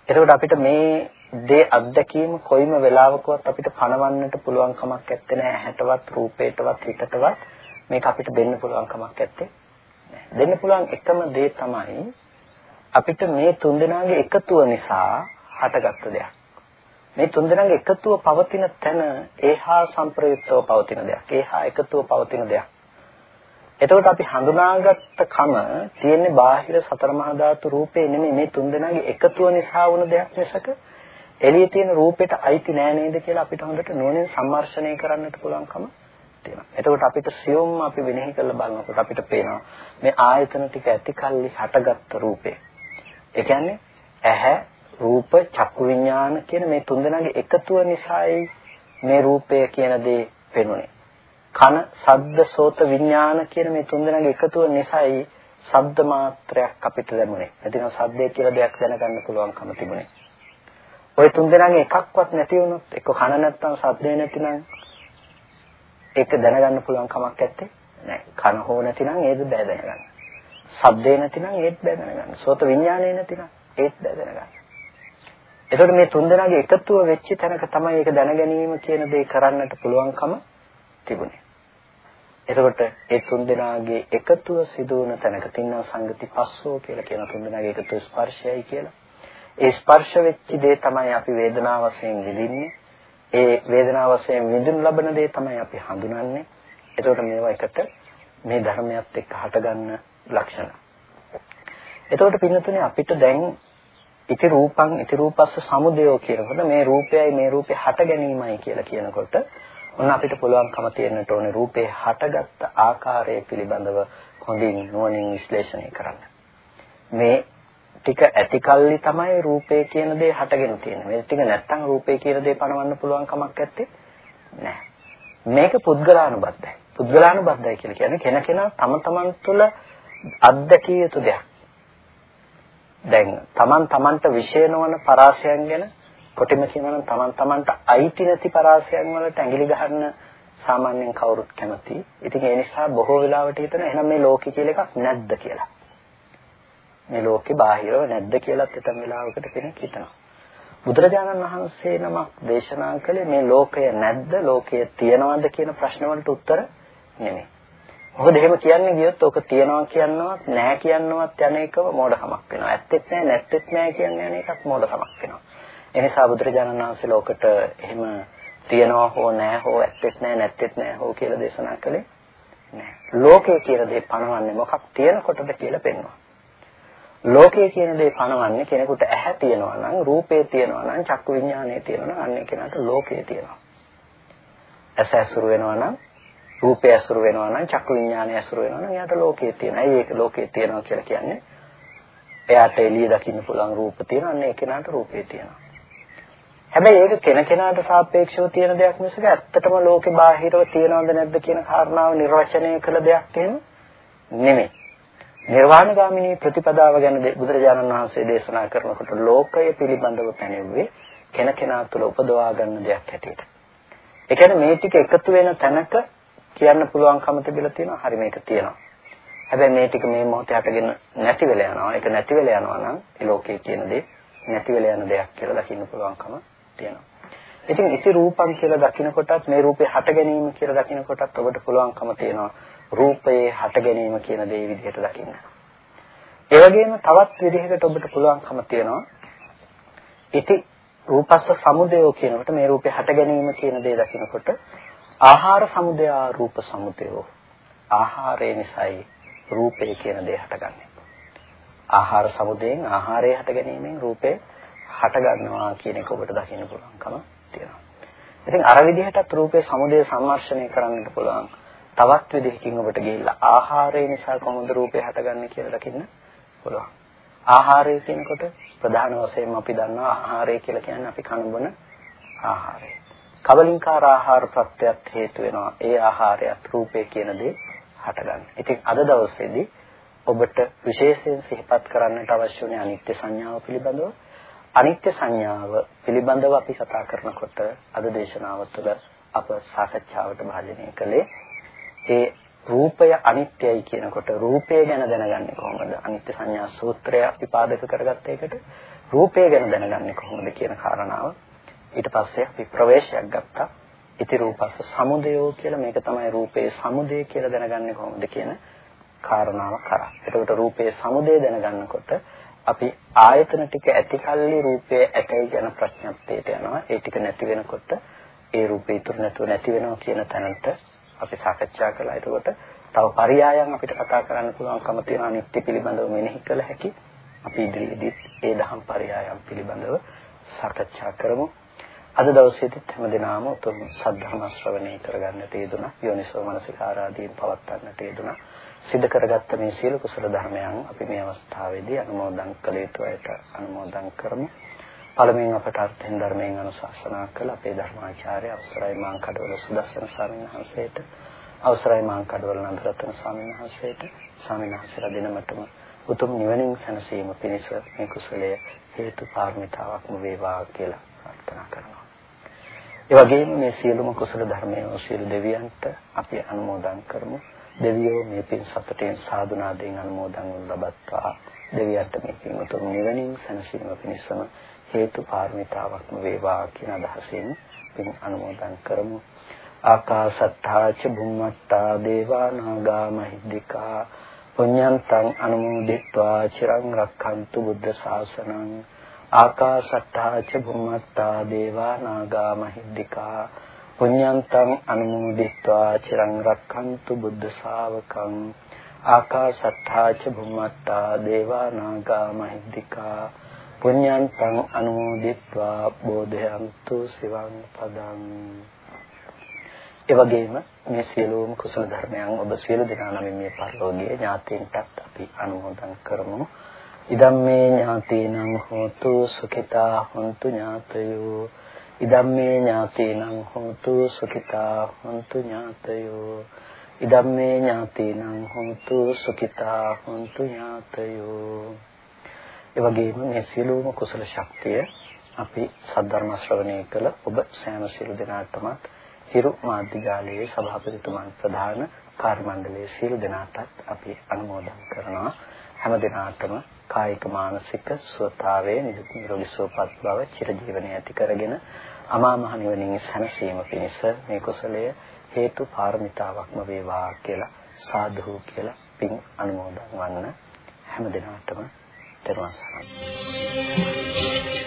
එතකොට අපිට මේ දේ අත්දැකීම කොයිම වෙලාවකවත් අපිට පණවන්නට පුළුවන් කමක් නැත්තේ නෑ ඇහැටවත් රූපේටවත් හිතටවත් මේක අපිට දෙන්න පුළුවන් කමක් නැත්තේ දෙන්න පුළුවන් එකම දේ තමයි අපිට මේ තුන්දෙනාගේ එකතුව නිසා හටගත්ත දෙයක්. මේ තුන්දෙනාගේ එකතුව පවතින තැන ඒහා සංප්‍රයුක්තව පවතින දෙයක්. ඒහා එකතුව පවතින දෙයක්. එතකොට අපි හඳුනාගත්ත කම තියෙන්නේ බාහිර සතර මහා ධාතු රූපේ නෙමෙයි මේ තුන්දෙනාගේ එකතුව නිසා වුණ දෙයක් මිසක එළියේ තියෙන රූපෙට අයිති නෑ නේද කියලා අපිට හොඳට නුවණින් සම්මර්ෂණය කරන්නට පුළුවන්කම තියෙනවා. එතකොට අපිට සියොම්ම අපි විනෙහි කරලා බලනකොට අපිට පේනවා මේ ආයතන ටික ඇති කල්ලි හටගත්ත රූපේ. ඒ කියන්නේ ඇහැ, රූප, චක්කු විඥාන කියන මේ තුන්දෙනාගේ එකතුව නිසායි මේ රූපය කියන දේ පෙනුනේ. කන, සද්ද, සෝත, විඥාන කියන මේ තුන්දෙනාගේ එකතුව නිසායි ශබ්ද මාත්‍රයක් අපිට ලැබුණේ. එදින සද්දේ කියලා දෙයක් දැනගන්න පුළුවන්කම තිබුණේ. ওই තුන්දෙනාගේ එකක්වත් නැති වුණොත් එක්ක කන නැත්තම් සද්දේ නැතිනම් ඒක දැනගන්න පුළුවන් කමක් නැත්තේ නෑ. කන හෝ නැතිනම් ඒත් බෑ දැනගන්න. ශබ්දේ නැතිනම් ඒත් බෑ දැනගන්න. සෝත විඥානේ නැතිනම් ඒත් බෑ දැනගන්න. එතකොට මේ තුන්දෙනාගේ එකතුව වෙච්ච තැනක තමයි ඒක දැනගැනීම කියන දේ කරන්නට පුළුවන්කම තිබුණේ. එතකොට ඒ තුන්දෙනාගේ එකතුව සිදු වුණ තැනක තින්නා සංගති පස්සෝ කියලා කියන තුන්දෙනාගේ එකතුව ස්පර්ශයයි කියලා. ඒ ස්පර්ශ වෙච්ච දේ තමයි අපි වේදනාව වශයෙන් විඳින්නේ. ඒ වේදනාව වශයෙන් විඳිනු ලබන දේ තමයි අපි හඳුනන්නේ. එතකොට මේවා එකට මේ ධර්මයත් එක්ක හටගන්න ලක්ෂණ. එතකොට පින්නතුනේ අපිට දැන් ඉති රූපං ඉති රූපස්ස සමුදයෝ කියනකොට මේ රූපයයි මේ රූපේ හට ගැනීමයි කියලා කියනකොට ඔන්න අපිට පුළුවන්කම තියෙන්නට ඕනේ රූපේ හටගත්ත ආකාරය පිළිබඳව හොඳින් නුවණින් විශ්ලේෂණය කරන්න. මේ ටික ඇතිකල්ලි තමයි රූපේ කියන දේ හටගෙන තියෙන්නේ. මේ ටික නැත්තම් රූපේ කියන දේ පණවන්න පුළුවන් කමක් නැත්තේ නැහැ. මේක පුද්ගලානුබද්ධයි. පුද්ගලානුබද්ධයි කියලා කියන්නේ කෙනකෙනා තම තමන් තුළ අත්දැකිය යුතු දෙයක්. දැන් තමන් තමන්ට විශේෂ නොවන පරාසයන් ගැන කොටිම කියනවා නම් තමන් තමන්ට අයිති නැති පරාසයන් වලට ඇඟිලි ගහන්න සාමාන්‍යයෙන් කවුරුත් කැමති. ඉතින් ඒ නිසා බොහෝ වෙලාවට හිතන එහෙනම් මේ ලෝකේ කියලා එකක් නැද්ද කියලා. මේ ලෝකේ බාහිරව නැද්ද කියලාත් ඇතම් වෙලාවකට කෙනෙක් හිතනවා. බුදුරජාණන් වහන්සේ නමක් දේශනා කළේ මේ ලෝකය නැද්ද ලෝකය තියනවද කියන ප්‍රශ්න වලට උත්තර නෙමෙයි. මොකද එහෙම කියන්නේ ගියොත් ඕක තියනවා කියනවත් නැහැ කියනවත් යන එකම මෝඩකමක් වෙනවා. ඇත්තෙත් නැහැ නැත්තෙත් නැහැ කියන්නේ යන එකක් මෝඩකමක් වෙනවා. එනිසා බුදුරජාණන් වහන්සේ ලෝකට එහෙම තියනවා හෝ නැහැ හෝ ඇත්තෙත් නැහැ නැත්තෙත් නැහැ හෝ කියලා දේශනා කළේ නැහැ. ලෝකය කියන දේ පණවන්නේ මොකක් තියෙනකොටද කියලා පෙන්වනවා. ලෝකය කියන දේ පණවන්නේ කෙනෙකුට ඇහැ තියෙනවා නම් රූපේ තියෙනවා නම් චක්කු විඥානය තියෙනවා නම් අන්න කෙනාට ලෝකය තියෙනවා. ඇස ඇසුරු වෙනවා නම් රූපය ඇසුරු වෙනවා නම් චක්කු විඥානය ඇසුරු වෙනවා නම් එයාට ලෝකය තියෙනවා. ඇයි ඒක ලෝකය තියෙනවා කියලා කියන්නේ? එයාට එළිය දකින්න පුළුවන් රූප තියෙනවා. අන්න ඒ කෙනාට රූපේ තියෙනවා. හැබැයි ඒක කෙනකෙනාට සාපේක්ෂව තියෙන දෙයක් මිසක ඇත්තටම ලෝකේ බාහිරව තියෙනවද නැද්ද කියන කාරණාව නිර්වචනය කළ දෙයක් එහෙම නෙමෙයි. නිර්වාණගාමිනී ප්‍රතිපදාව ගැන බුදුරජාණන් වහන්සේ දේශනා කරනකොට ලෝකය පිළිබඳව පැනෙව්වේ කෙනකෙනා තුළ උපදවා ගන්න දෙයක් හැටියට. ඒ කියන්නේ මේ ටික එකතු වෙන තැනක කියන්න පුළුවන්කම තිබිලා තියෙනවා. හරි මේක තියෙනවා. හැබැයි මේ ටික මේ මොහොතේ හටගෙන නැති වෙලා යනවා. ඒක නැති වෙලා යනවා නම් ඒ ලෝකයේ කියන දේ නැති වෙලා යන දෙයක් කියලා දකින්න පුළුවන්කම තියෙනවා. ඉතින් ඉති රූපං කියලා දකිනකොටත් මේ රූපේ හට ගැනීම කියලා දකිනකොටත් ඔබට පුළුවන්කම තියෙනවා රූපයේ හට ගැනීම කියන දේ විදිහට දකින්න. ඒ වගේම තවත් විදිහකට ඔබට පුළුවන්කම තියෙනවා ඉති රූපස්ස සමුදයෝ කියනකොට මේ රූපේ හට ගැනීම කියන දේ දකිනකොට ආහාර සමුදය රූප සමුදයෝ ආහාරය නිසායි රූපේ කියන දේ හටගන්නේ. ආහාර සමුදයෙන් ආහාරය හට ගැනීමෙන් රූපේ හට ගන්නවා කියන එක ඔබට දකින්න පුළුවන්කම තියෙනවා. ඉතින් අර විදිහටත් රූපේ සමුදය සම්මර්ෂණය කරන්නට පුළුවන්. තවත් විදිහකින් ඔබට ගිහිල්ලා ආහාරය නිසා කොහොමද රූපේ හටගන්නේ කියලා දකින්න පුළුවන්. ආහාරය කියනකොට ප්‍රධාන වශයෙන්ම අපි දන්නවා ආහාරය කියලා කියන්නේ අපි කන බොන ආහාරය. කබලින්කාර ආහාර ප්‍රත්‍යයත් හේතු වෙනවා. ඒ ආහාරයත් රූපේ කියන දේ හටගන්න. ඉතින් අද දවසේදී ඔබට විශේෂයෙන් සිහිපත් කරන්නට අවශ්‍ය වුණේ අනිත්‍ය සංඥාව පිළිබඳව අනිත්‍ය සංඥාව පිළිබඳව අපි කතා කරනකොට අද දේශනාව තුළ අප සාකච්ඡාවට භාජනය කළේ ඒ රූපය අනිත්‍යයි කියනකොට රූපය ගැන දැනගන්නේ කොහොමද අනිත්‍ය සංඥා සූත්‍රය අපි පාදක කරගත්ත එකට රූපය ගැන දැනගන්නේ කොහොමද කියන කාරණාව ඊට පස්සේ අපි ප්‍රවේශයක් ගත්තා ඉති රූපස්ස සමුදයෝ කියලා මේක තමයි රූපේ සමුදය කියලා දැනගන්නේ කොහොමද කියන කාරණාව කරා. එතකොට රූපයේ සමුදය දැනගන්නකොට අපි ආයතන ටික ඇතිකල්ලි රූපයේ ඇතයි යන ප්‍රඥප්තියට යනවා. ඒ ටික නැති වෙනකොට ඒ රූපේ ඉතුරු නැතුව නැති වෙනවා කියන තැනට අපි සාකච්ඡා කළා. එතකොට තව පරයයන් අපිට කතා කරන්න පුළුවන්කම තියෙන අනිත්‍ය පිළිබඳව මෙනෙහි කළ හැකි. අපි ඉදිරියේදී ඒ දහම් පරයයන් පිළිබඳව සාකච්ඡා කරමු. අද දවසේදීත් හැමදෙනාම උතුම් සද්ධර්ම ශ්‍රවණය කරගන්නට යෙදුණා. යෝනිසෝ මනසිකාරාදීන් පවත්වන්නට යෙදුණා. සිද්ධ කරගත්ත මේ සියලු කුසල ධර්මයන් අපි මේ අවස්ථාවේදී අනුමෝදන් කළ යුතු අයට අනුමෝදන් කරමු. පළමුවෙන් අපට අර්ථයෙන් ධර්මයෙන් අනුශාසනා කළ අපේ ධර්මාචාර්ය අවසරයි මාං කඩවල සුදස්සන ස්වාමීන් වහන්සේට අවසරයි මාං කඩවල නන්දරත්න ස්වාමීන් වහන්සේට ස්වාමීන් වහන්සේලා දිනමතම උතුම් නිවනින් සැනසීම පිණිස මේ කුසලය හේතු පාරමිතාවක්ම වේවා කියලා ප්‍රාර්ථනා කරනවා. ඒ වගේම මේ සියලුම කුසල ධර්මයේ සියලු දෙවියන්ට අපි අනුමෝදන් කරමු. දෙවියෝ මේ පින් සතුටෙන් සාදුනාදෙන් අනුමෝදන් වනු ලබත්වා. දෙවියන්ට මේ පින් උතුම් නිවනින් සැනසීම පිණිසම හේතු පාරමිතාවක්ම වේවා කියන අදහසින් පින් අනුමෝදන් කරමු. ආකාසත්තා ච බුම්මත්තා දේවා නාග මහිද්దికා පුඤ්ඤන්තං අනුමෝදිත්වා චිරං රක්ඛන්තු බුද්ධ ශාසනං ආකාශට්ටා ච බුම්මත්තා දේවා නාග මහිද්దికා පුඤ්ඤන්තං අනුමෝදිත්වා චිරං රක්ඛන්තු බුද්ධ ශාවකං ආකාශට්ටා ච බුම්මත්තා දේවා නාග මහිද්దికා පුඤ්ඤන්තං අනුමෝදිත්වා බෝධයන්තු සිවං පදං. ඒ වගේම මේ සියලුම කුසල ධර්මයන් ඔබ සියලු දෙනා නමින් මේ පරිලෝකීය ඥාතීන්ටත් අපි අනුමෝදන් කරමු. ඉදම්මේ ඥාතීනං හෝතු සුඛිතා හොන්තු ඥාතයෝ. ඉදම්මේ ඥාතීනං හෝතු සුඛිතා හොන්තු ඥාතයෝ. ඉදම්මේ ඥාතීනං හෝතු සුඛිතා හොන්තු ඥාතයෝ. ඒ වගේම මේ සියලුම කුසල ශක්තිය අපි සද්ධර්ම ශ්‍රවණය කළ ඔබ සෑම සියලු දෙනාටමත් හිරු මාධ්‍යාලයේ සභාපතිතුමන් ප්‍රධාන කාර්ය මණ්ඩලයේ සියලු දෙනාටත් අපි අනුමෝදන් කරනවා. හැම දිනාටම කායික මානසික සුවතාවයේ නිරෝගී සුවපත් බව චිරජීවනයේ ඇති කරගෙන අමා මහ නිවනින් සැනසීම පිණිස මේ කුසලය හේතු පාරමිතාවක්ම වේවා කියලා සාදු කියලා පින් අනුමෝදන් වන්න හැම දිනාටම දරුවන් සරණයි.